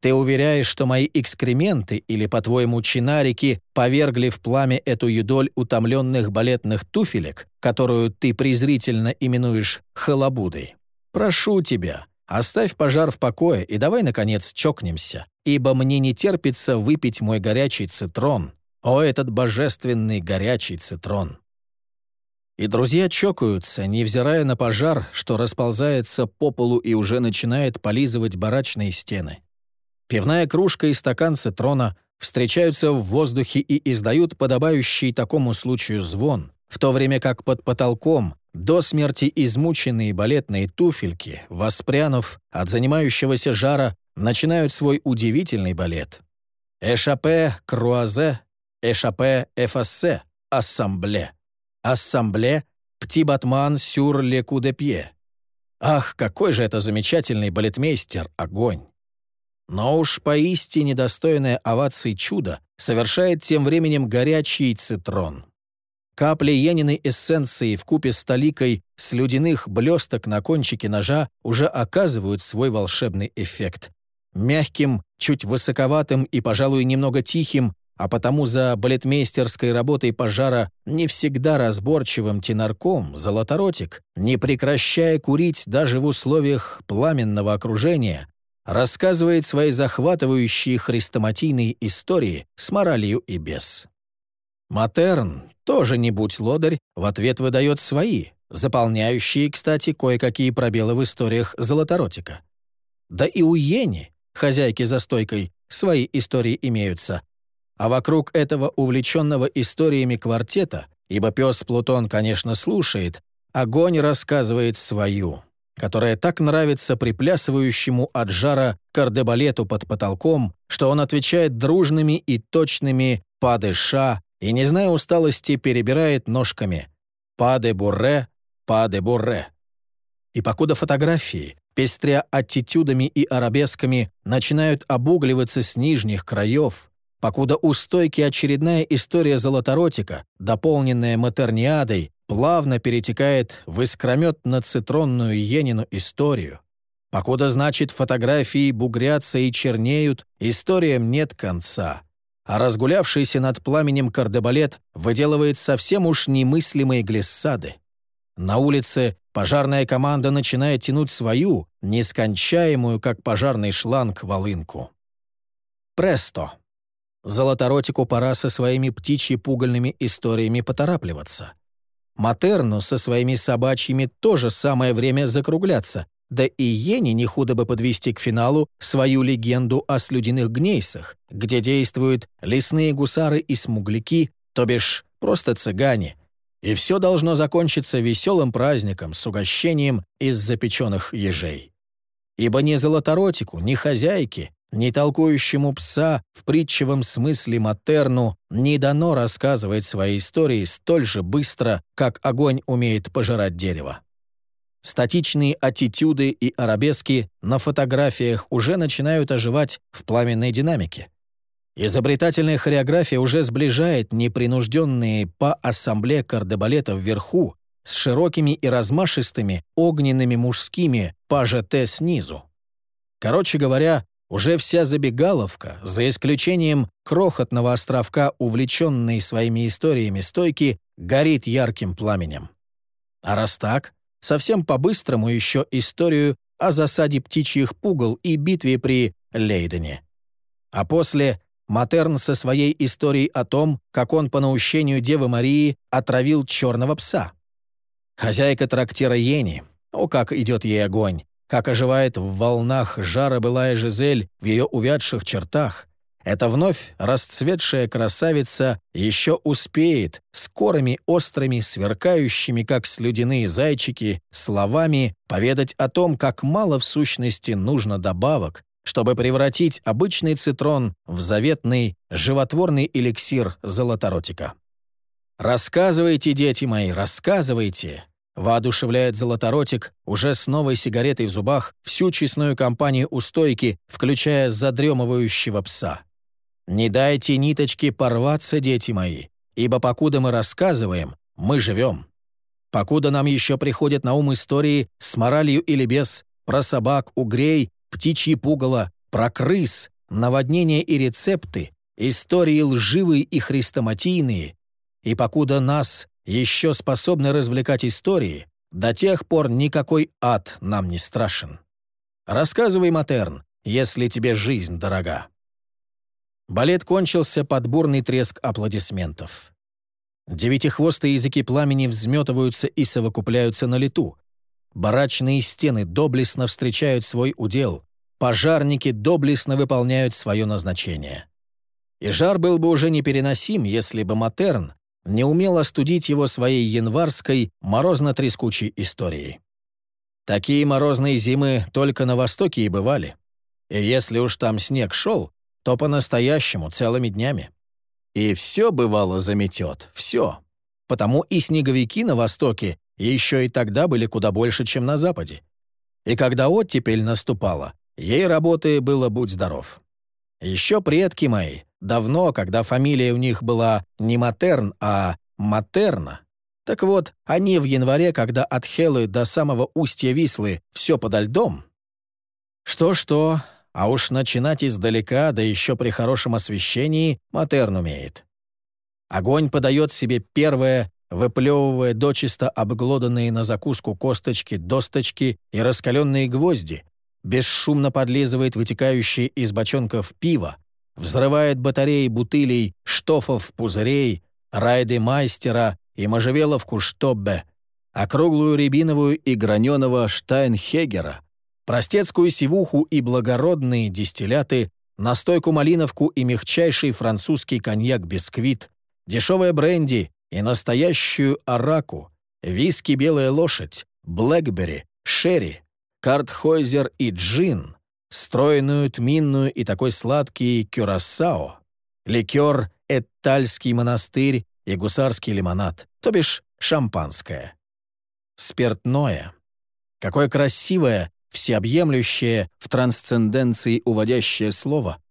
Ты уверяешь, что мои экскременты или, по-твоему, чинарики повергли в пламя эту юдоль утомленных балетных туфелек, которую ты презрительно именуешь халабудой? Прошу тебя, оставь пожар в покое и давай, наконец, чокнемся, ибо мне не терпится выпить мой горячий цитрон. О, этот божественный горячий цитрон!» И друзья чокаются, невзирая на пожар, что расползается по полу и уже начинает полизывать барачные стены. Пивная кружка и стакан цитрона встречаются в воздухе и издают подобающий такому случаю звон, в то время как под потолком, до смерти измученные балетные туфельки, воспрянув от занимающегося жара, начинают свой удивительный балет. Эшапе, круазе, эшапе, эфассе, ассамбле. Ассамбле, птибатман сюр ле кудепье. Ах, какой же это замечательный балетмейстер, огонь! Но уж поистине достойное овации чудо совершает тем временем горячий цитрон. Капли Яниной эссенции в купе с толикой слюдяных блесток на кончике ножа уже оказывают свой волшебный эффект. Мягким, чуть высоковатым и, пожалуй, немного тихим, а потому за балетмейстерской работой пожара не всегда разборчивым тенарком, золоторотик, не прекращая курить даже в условиях пламенного окружения, рассказывает свои захватывающие хрестоматийные истории с моралью и без. Матерн, тоже не будь лодырь, в ответ выдает свои, заполняющие, кстати, кое-какие пробелы в историях Золоторотика. Да и у Йени, хозяйки за стойкой, свои истории имеются. А вокруг этого увлеченного историями квартета, ибо пес Плутон, конечно, слушает, огонь рассказывает свою, которая так нравится приплясывающему от жара кардебалету под потолком, что он отвечает дружными и точными «падыша», и, не зная усталости, перебирает ножками «Паде-бурре, паде-бурре». И покуда фотографии, пестря аттитюдами и арабесками, начинают обугливаться с нижних краев, покуда у стойки очередная история золоторотика, дополненная матерниадой, плавно перетекает в искрометно-цитронную Енину историю, покуда, значит, фотографии бугрятся и чернеют, историям нет конца а разгулявшийся над пламенем кардебалет выделывает совсем уж немыслимые глиссады. На улице пожарная команда начинает тянуть свою, нескончаемую, как пожарный шланг, волынку. Престо. Золоторотику пора со своими птичьи-пугальными историями поторапливаться. Матерну со своими собачьими тоже самое время закругляться, да и Йене не худо бы подвести к финалу свою легенду о слюдяных гнейсах, где действуют лесные гусары и смугляки, то бишь просто цыгане. И все должно закончиться веселым праздником с угощением из запеченных ежей. Ибо ни золоторотику, ни хозяйке, ни толкующему пса в притчевом смысле Матерну не дано рассказывать свои истории столь же быстро, как огонь умеет пожирать дерево. Статичные аттитюды и арабески на фотографиях уже начинают оживать в пламенной динамике. Изобретательная хореография уже сближает непринужденные по ассамбле кардебалета вверху с широкими и размашистыми огненными мужскими пажете снизу. Короче говоря, уже вся забегаловка, за исключением крохотного островка, увлеченной своими историями стойки, горит ярким пламенем. А раз так, совсем по-быстрому еще историю о засаде птичьих пугал и битве при Лейдене. А после Матерн со своей историей о том, как он по наущению Девы Марии отравил черного пса. Хозяйка трактира Ени, о, как идет ей огонь, как оживает в волнах жара былая Жизель в ее увядших чертах, эта вновь расцветшая красавица еще успеет скорыми, острыми, сверкающими, как слюдяные зайчики, словами поведать о том, как мало в сущности нужно добавок, чтобы превратить обычный цитрон в заветный, животворный эликсир золоторотика. «Рассказывайте, дети мои, рассказывайте!» Воодушевляет Золоторотик уже с новой сигаретой в зубах всю честную компанию у стойки, включая задремывающего пса. Не дайте ниточке порваться, дети мои, ибо покуда мы рассказываем, мы живем. Покуда нам еще приходят на ум истории с моралью или без, про собак, угрей, птичьи пугало, про крыс, наводнения и рецепты, истории лживые и хрестоматийные, и покуда нас еще способны развлекать истории, до тех пор никакой ад нам не страшен. Рассказывай, Матерн, если тебе жизнь дорога. Балет кончился под бурный треск аплодисментов. Девятихвостые языки пламени взметываются и совокупляются на лету. Барачные стены доблестно встречают свой удел, пожарники доблестно выполняют свое назначение. И жар был бы уже непереносим, если бы Матерн, не умел остудить его своей январской, морозно-трескучей историей. Такие морозные зимы только на Востоке и бывали. И если уж там снег шел, то по-настоящему целыми днями. И все бывало заметет, все. Потому и снеговики на Востоке еще и тогда были куда больше, чем на Западе. И когда оттепель наступала, ей работы было будь здоров. Еще предки мои, давно, когда фамилия у них была не Матерн, а Матерна, так вот, они в январе, когда от Хелы до самого устья Вислы все подо льдом. Что-что, а уж начинать издалека, да еще при хорошем освещении, Матерн умеет. Огонь подает себе первое, выплевывая дочисто обглоданные на закуску косточки, досточки и раскаленные гвозди, бесшумно подлизывает вытекающие из бочонков пиво, взрывает батареи бутылей, штофов, пузырей, райды майстера и можжевеловку штоббе, округлую рябиновую и граненого штайнхегера, простецкую сивуху и благородные дистилляты, настойку малиновку и мягчайший французский коньяк-бисквит, дешевое бренди и настоящую араку, виски «Белая лошадь», блэкбери, шерри, картхойзер и джин, стройную тминную и такой сладкий кюрасао, ликер «Этальский монастырь» и гусарский лимонад, то бишь шампанское. Спиртное. Какое красивое, всеобъемлющее, в трансценденции уводящее слово.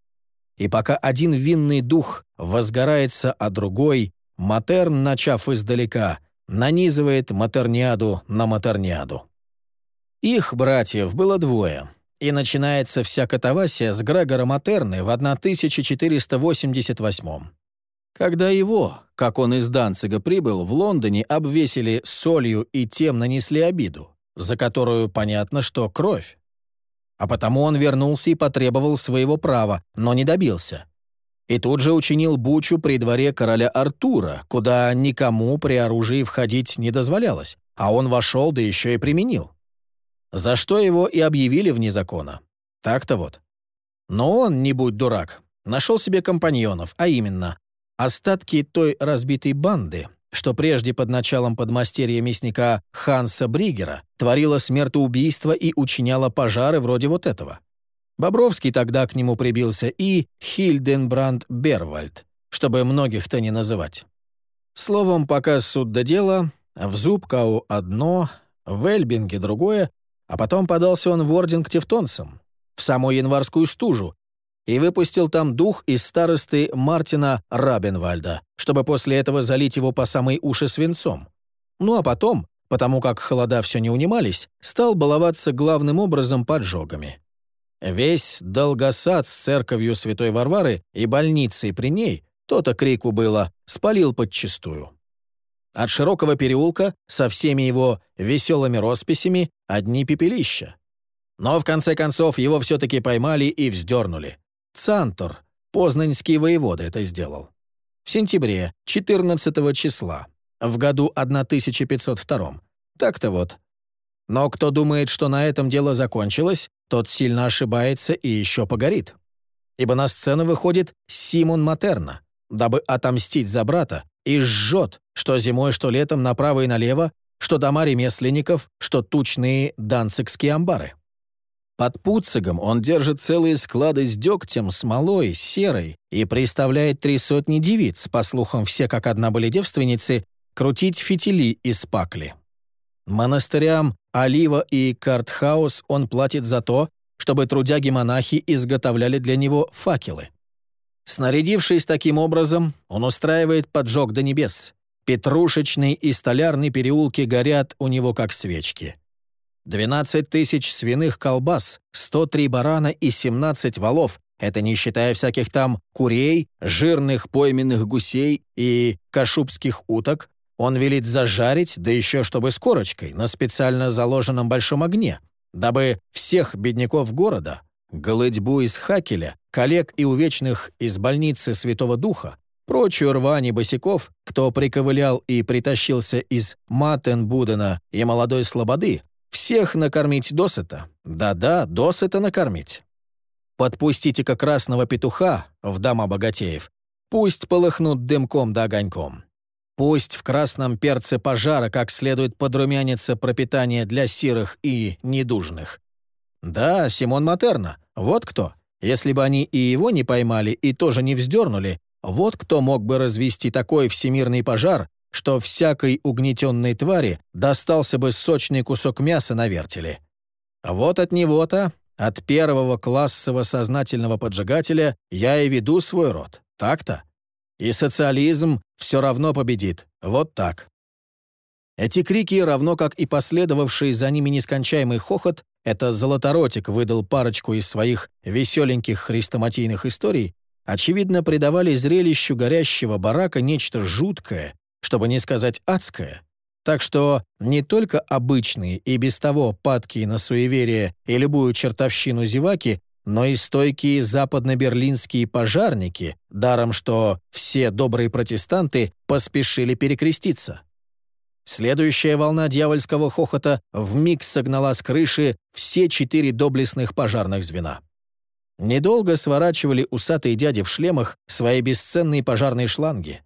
И пока один винный дух возгорается, а другой, Матерн, начав издалека, нанизывает матерниаду на матерниаду. Их братьев было двое, и начинается вся катавасия с Грегора Матерны в 1488 когда его, как он из Данцига прибыл, в Лондоне обвесили солью и тем нанесли обиду, за которую понятно, что кровь. А потому он вернулся и потребовал своего права, но не добился и тут же учинил бучу при дворе короля Артура, куда никому при оружии входить не дозволялось, а он вошел, да еще и применил. За что его и объявили вне закона. Так-то вот. Но он, не будь дурак, нашел себе компаньонов, а именно остатки той разбитой банды, что прежде под началом подмастерья мясника Ханса Бригера творила смертоубийство и учиняла пожары вроде вот этого. Бобровский тогда к нему прибился и Хильденбранд Бервальд, чтобы многих-то не называть. Словом, пока суд до дела, в Зубкау одно, в Эльбинге другое, а потом подался он в орден к тевтонцам, в самую январскую стужу, и выпустил там дух из старосты Мартина Рабенвальда, чтобы после этого залить его по самой уши свинцом. Ну а потом, потому как холода все не унимались, стал баловаться главным образом поджогами. Весь долгосад с церковью Святой Варвары и больницей при ней, то-то крику было, спалил подчистую. От широкого переулка со всеми его веселыми росписями одни пепелища. Но в конце концов его все-таки поймали и вздернули. Цантор, познанский воевода, это сделал. В сентябре, 14 числа, в году 1502. Так-то вот. Но кто думает, что на этом дело закончилось, тот сильно ошибается и еще погорит. Ибо на сцену выходит Симон Матерна, дабы отомстить за брата, и жжет, что зимой, что летом направо и налево, что дома ремесленников, что тучные данцикские амбары. Под пуцигом он держит целые склады с дегтем, смолой, серой и приставляет три сотни девиц, по слухам все как одна были девственницы, крутить фитили из пакли. Монастырям Олива и Картхаус он платит за то, чтобы трудяги-монахи изготовляли для него факелы. Снарядившись таким образом, он устраивает поджог до небес. Петрушечный и столярный переулки горят у него как свечки. 12 тысяч свиных колбас, 103 барана и 17 валов, это не считая всяких там курей, жирных пойменных гусей и кашубских уток, он велит зажарить, да еще чтобы с корочкой, на специально заложенном большом огне, дабы всех бедняков города, голыдьбу из Хакеля, коллег и увечных из больницы Святого Духа, прочую рвань босиков, кто приковылял и притащился из Матенбудена и молодой слободы, всех накормить досыта. Да-да, досыта накормить. Подпустите-ка красного петуха в дома богатеев. Пусть полыхнут дымком да огоньком. Пусть в красном перце пожара как следует подрумянится пропитание для сирых и недужных. Да, Симон Матерна, вот кто. Если бы они и его не поймали и тоже не вздернули, вот кто мог бы развести такой всемирный пожар, что всякой угнетенной твари достался бы сочный кусок мяса на вертеле. Вот от него-то, от первого классового сознательного поджигателя, я и веду свой род. Так-то? И социализм все равно победит. Вот так. Эти крики, равно как и последовавший за ними нескончаемый хохот, это Золоторотик выдал парочку из своих веселеньких хрестоматийных историй, очевидно, придавали зрелищу горящего барака нечто жуткое, чтобы не сказать адское. Так что не только обычные и без того падкие на суеверие и любую чертовщину зеваки, но и стойкие западно-берлинские пожарники, даром что все добрые протестанты поспешили перекреститься. Следующая волна дьявольского хохота вмиг согнала с крыши все четыре доблестных пожарных звена. Недолго сворачивали усатые дяди в шлемах свои бесценные пожарные шланги.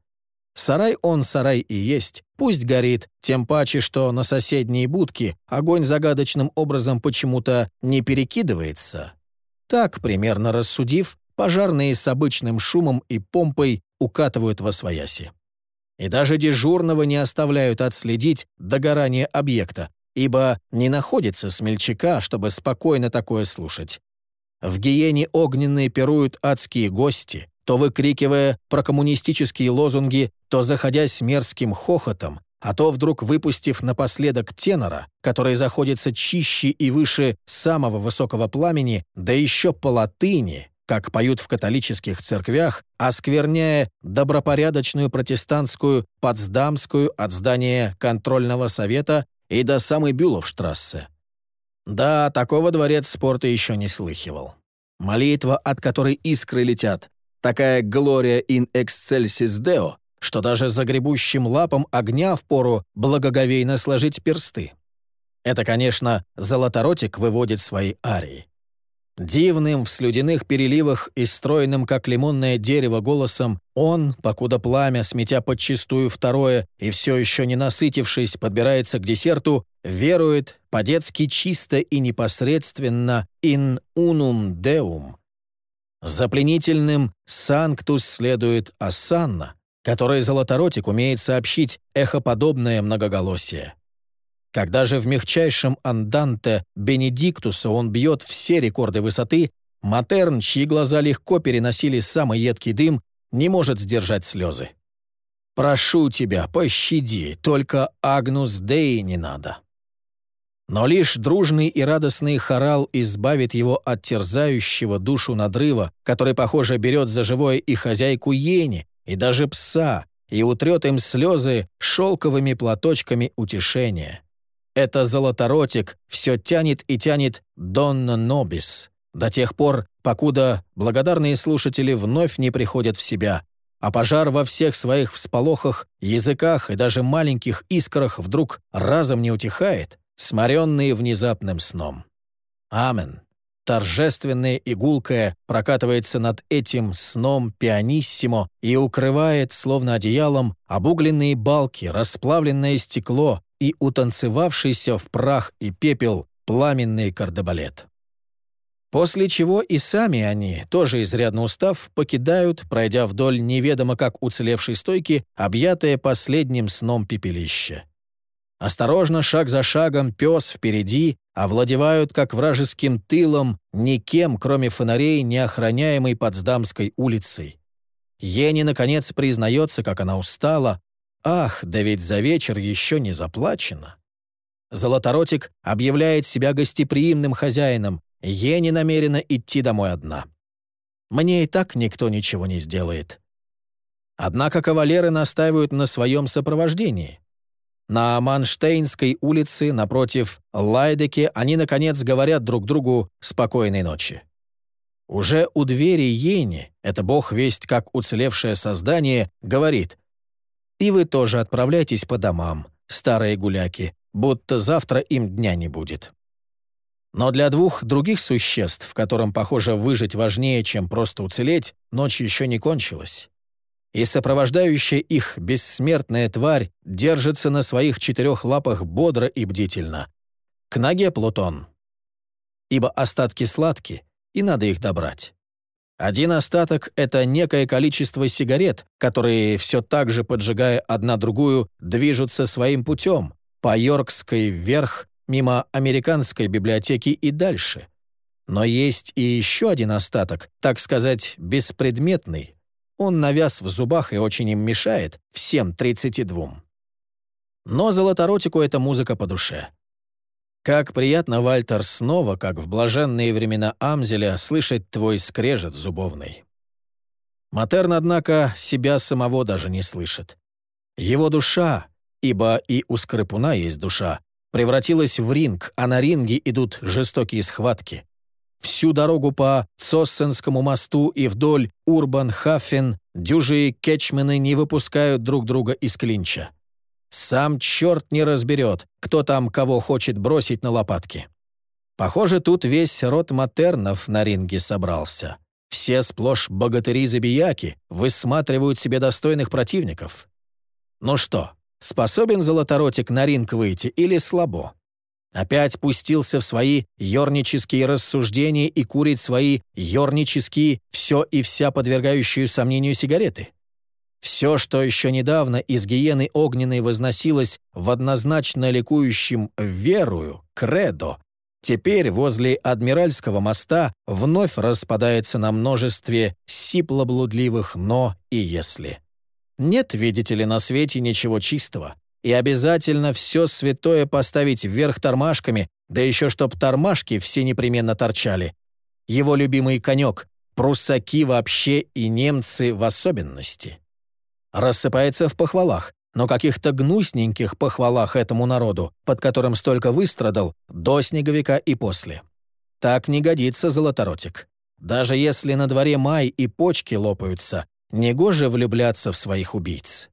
Сарай он сарай и есть, пусть горит, тем паче, что на соседние будки огонь загадочным образом почему-то не перекидывается. Так, примерно рассудив, пожарные с обычным шумом и помпой укатывают во свояси. И даже дежурного не оставляют отследить догорание объекта, ибо не находится смельчака, чтобы спокойно такое слушать. В гиене огненные пируют адские гости, то выкрикивая прокоммунистические лозунги, то заходясь мерзким хохотом, а то вдруг выпустив напоследок тенора, который заходится чище и выше самого высокого пламени, да еще по латыни, как поют в католических церквях, оскверняя добропорядочную протестантскую Потсдамскую от здания контрольного совета и до самой Бюловштрассе. Да, такого дворец спорта еще не слыхивал. Молитва, от которой искры летят, такая «Gloria in excelsis Deo», что даже загребущим лапам огня впору благоговейно сложить персты. Это, конечно, Золоторотик выводит свои арии. Дивным в слюдяных переливах и стройным, как лимонное дерево, голосом он, покуда пламя, сметя подчистую второе и все еще не насытившись, подбирается к десерту, верует по-детски чисто и непосредственно «in unum deum». За пленительным «санктус» следует «асанна», которой Золоторотик умеет сообщить эхоподобное многоголосие. Когда же в мягчайшем анданте Бенедиктуса он бьет все рекорды высоты, Матерн, чьи глаза легко переносили самый едкий дым, не может сдержать слезы. «Прошу тебя, пощади, только Агнус Дей не надо». Но лишь дружный и радостный хорал избавит его от терзающего душу надрыва, который, похоже, берет за живое и хозяйку Ени, и даже пса, и утрет им слезы шелковыми платочками утешения. Это золоторотик все тянет и тянет «Донна Нобис» до тех пор, покуда благодарные слушатели вновь не приходят в себя, а пожар во всех своих всполохах, языках и даже маленьких искрах вдруг разом не утихает, сморенные внезапным сном. Амен торжественное и гулкое прокатывается над этим сном пианиссимо и укрывает, словно одеялом, обугленные балки, расплавленное стекло и утанцевавшийся в прах и пепел пламенный кардебалет. После чего и сами они, тоже изрядно устав, покидают, пройдя вдоль неведомо как уцелевшей стойки, объятое последним сном пепелище. Осторожно, шаг за шагом, пес впереди, овладевают как вражеским тылом, никем, кроме фонарей, не охраняемой Потсдамской улицей. Ени, наконец, признается, как она устала. Ах, да ведь за вечер еще не заплачено. Золоторотик объявляет себя гостеприимным хозяином. Ени намерена идти домой одна. Мне и так никто ничего не сделает. Однако кавалеры настаивают на своем сопровождении. На Манштейнской улице, напротив Лайдеке, они, наконец, говорят друг другу «спокойной ночи». Уже у двери Йени, это бог весть как уцелевшее создание, говорит «И вы тоже отправляйтесь по домам, старые гуляки, будто завтра им дня не будет». Но для двух других существ, которым, похоже, выжить важнее, чем просто уцелеть, ночь еще не кончилась. и сопровождающая их бессмертная тварь держится на своих четырех лапах бодро и бдительно. К ноге Плутон. Ибо остатки сладки, и надо их добрать. Один остаток — это некое количество сигарет, которые, все так же поджигая одна другую, движутся своим путем, по Йоркской вверх, мимо американской библиотеки и дальше. Но есть и еще один остаток, так сказать, беспредметный. Он навяз в зубах и очень им мешает, всем 32. Но Золоторотику эта музыка по душе. Как приятно, Вальтер, снова, как в блаженные времена Амзеля, слышать твой скрежет зубовный. Матерн, однако, себя самого даже не слышит. Его душа, ибо и у Скрипуна есть душа, превратилась в ринг, а на ринге идут жестокие схватки. Всю дорогу по Цоссенскому мосту и вдоль Урбан-Хаффен дюжие кетчмены не выпускают друг друга из клинча. Сам черт не разберет, кто там кого хочет бросить на лопатки. Похоже, тут весь род матернов на ринге собрался. Все сплошь богатыри-забияки высматривают себе достойных противников. Ну что, способен Золоторотик на ринг выйти или слабо? Опять пустился в свои ёрнические рассуждения и курит свои ёрнические, все и вся подвергающую сомнению сигареты. Все, что еще недавно из гиены огненной возносилось в однозначно ликующем «верую», «кредо», теперь возле Адмиральского моста вновь распадается на множестве сиплоблудливых «но» и «если». Нет, видите ли, на свете ничего чистого. И обязательно все святое поставить вверх тормашками, да еще чтоб тормашки все непременно торчали. Его любимый конек, пруссаки вообще и немцы в особенности рассыпается в похвалах, но каких-то гнусненьких похвалах этому народу, под которым столько выстрадал, до снеговика и после. Так не годится золоторотик. Даже если на дворе май и почки лопаются, негоже влюбляться в своих убийц.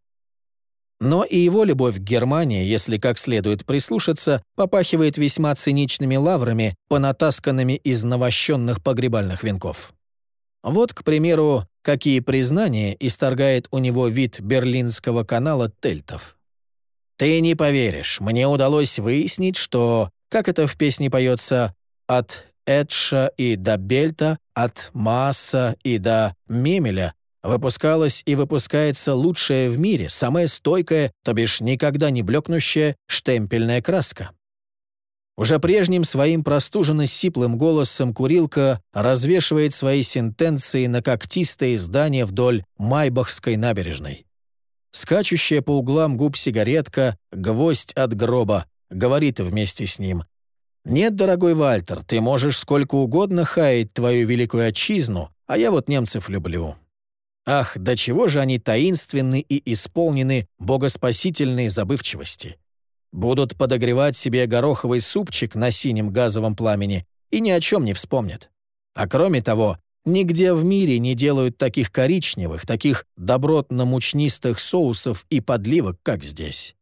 Но и его любовь к Германии, если как следует прислушаться, попахивает весьма циничными лаврами, понатасканными из навощенных погребальных венков. Вот, к примеру, какие признания исторгает у него вид берлинского канала Тельтов. «Ты не поверишь, мне удалось выяснить, что, как это в песне поется, от Эдша и до Бельта, от Масса и до Мемеля выпускалась и выпускается лучшая в мире, самая стойкая, то бишь никогда не блекнущая, штемпельная краска. Уже прежним своим простуженно-сиплым голосом курилка развешивает свои сентенции на когтистые здания вдоль Майбахской набережной. Скачущая по углам губ сигаретка, гвоздь от гроба, говорит вместе с ним. «Нет, дорогой Вальтер, ты можешь сколько угодно хаять твою великую отчизну, а я вот немцев люблю». Ах, до чего же они таинственны и исполнены богоспасительной забывчивости. Будут подогревать себе гороховый супчик на синем газовом пламени и ни о чем не вспомнят. А кроме того, нигде в мире не делают таких коричневых, таких добротно-мучнистых соусов и подливок, как здесь.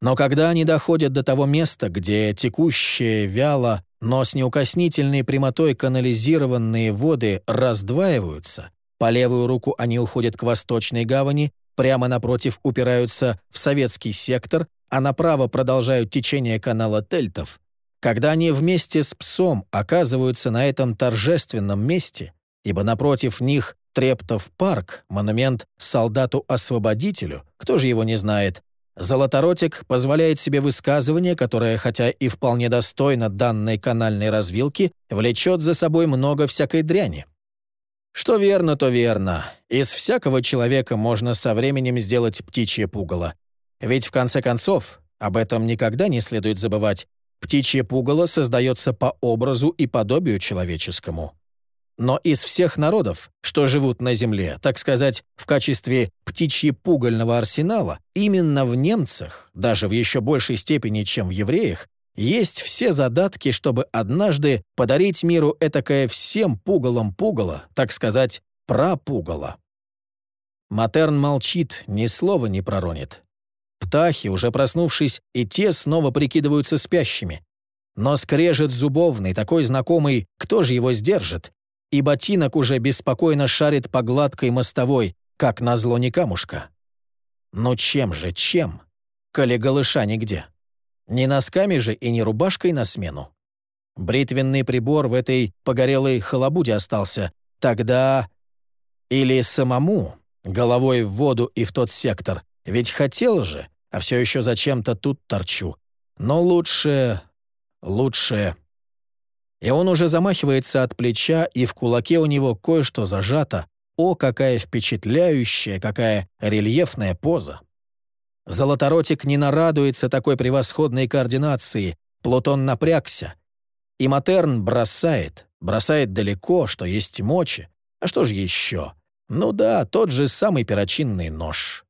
Но когда они доходят до того места, где текущие, вяло, но с неукоснительной прямотой канализированные воды раздваиваются, по левую руку они уходят к восточной гавани, прямо напротив упираются в советский сектор, а направо продолжают течение канала Тельтов, когда они вместе с псом оказываются на этом торжественном месте, ибо напротив них Трептов парк, монумент солдату-освободителю, кто же его не знает, Золоторотик позволяет себе высказывание, которое, хотя и вполне достойно данной канальной развилки, влечет за собой много всякой дряни. Что верно, то верно. Из всякого человека можно со временем сделать птичье пугало. Ведь в конце концов, об этом никогда не следует забывать, птичье пугало создается по образу и подобию человеческому. Но из всех народов, что живут на Земле, так сказать, в качестве птичье-пугального арсенала, именно в немцах, даже в еще большей степени, чем в евреях, есть все задатки, чтобы однажды подарить миру этакое всем пугалом пугало, так сказать, прапугало. Матерн молчит, ни слова не проронит. Птахи, уже проснувшись, и те снова прикидываются спящими. Но скрежет зубовный, такой знакомый, кто же его сдержит? И ботинок уже беспокойно шарит по гладкой мостовой, как назло не камушка. Ну чем же, чем? Коли голыша нигде. Не носками же и не рубашкой на смену. Бритвенный прибор в этой погорелой халабуде остался. Тогда... Или самому, головой в воду и в тот сектор. Ведь хотел же, а все еще зачем-то тут торчу. Но лучше... лучше... И он уже замахивается от плеча, и в кулаке у него кое-что зажато. О, какая впечатляющая, какая рельефная поза! Золоторотик не нарадуется такой превосходной координации. Плутон напрягся. И Матерн бросает, бросает далеко, что есть мочи. А что же еще? Ну да, тот же самый перочинный нож.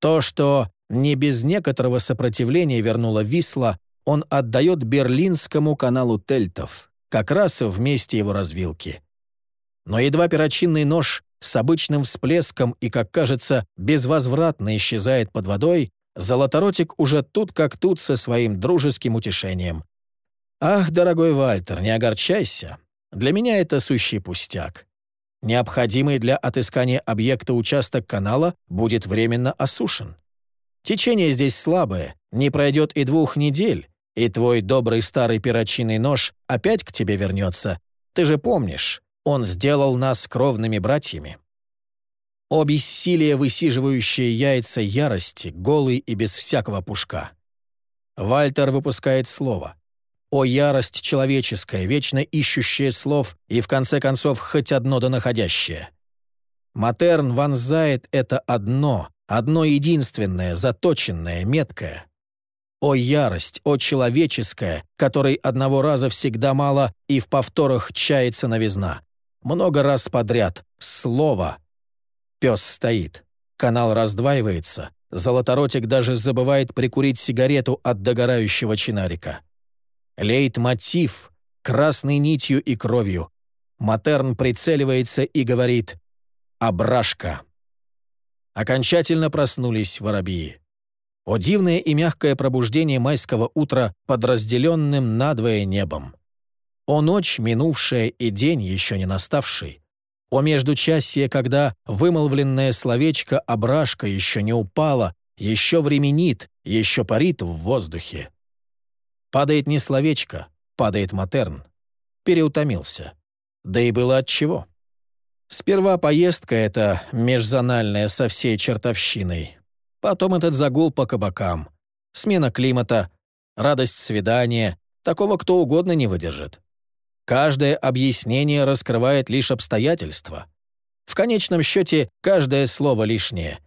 То, что не без некоторого сопротивления вернула Висла, он отдает Берлинскому каналу Тельтов, как раз в месте его развилки. Но едва перочинный нож с обычным всплеском и, как кажется, безвозвратно исчезает под водой, Золоторотик уже тут как тут со своим дружеским утешением. «Ах, дорогой Вальтер, не огорчайся. Для меня это сущий пустяк. Необходимый для отыскания объекта участок канала будет временно осушен. Течение здесь слабое, не пройдет и двух недель, и твой добрый старый перочинный нож опять к тебе вернется. Ты же помнишь, он сделал нас кровными братьями. О бессилие высиживающие яйца ярости, голый и без всякого пушка. Вальтер выпускает слово. О ярость человеческая, вечно ищущая слов и в конце концов хоть одно да находящее. Матерн вонзает это одно, одно единственное, заточенное, меткое. О ярость, о человеческая, которой одного раза всегда мало и в повторах чается новизна. Много раз подряд. Слово. Пес стоит. Канал раздваивается. Золоторотик даже забывает прикурить сигарету от догорающего чинарика. Лейтмотив, красной нитью и кровью. Матерн прицеливается и говорит «Абрашка». Окончательно проснулись воробьи. О дивное и мягкое пробуждение майского утра под разделенным надвое небом. О ночь, минувшая, и день, еще не наставший. О междучасье, когда вымолвленное словечко «обрашка» еще не упало, еще временит, еще парит в воздухе. Падает не словечко, падает матерн. Переутомился. Да и было от чего. Сперва поездка эта межзональная со всей чертовщиной. Потом этот загул по кабакам. Смена климата, радость свидания. Такого кто угодно не выдержит. Каждое объяснение раскрывает лишь обстоятельства. В конечном счете, каждое слово лишнее.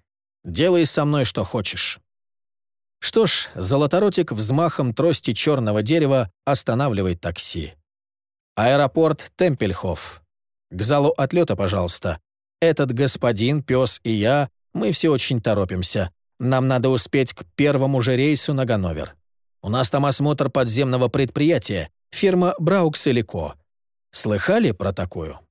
Делай со мной что хочешь. Что ж, Золоторотик взмахом трости черного дерева останавливает такси. Аэропорт Темпельхоф. К залу отлета, пожалуйста. Этот господин, пес и я, мы все очень торопимся. Нам надо успеть к первому же рейсу на Ганновер. У нас там осмотр подземного предприятия, Фирма Браукс или Ко. Слыхали про такую?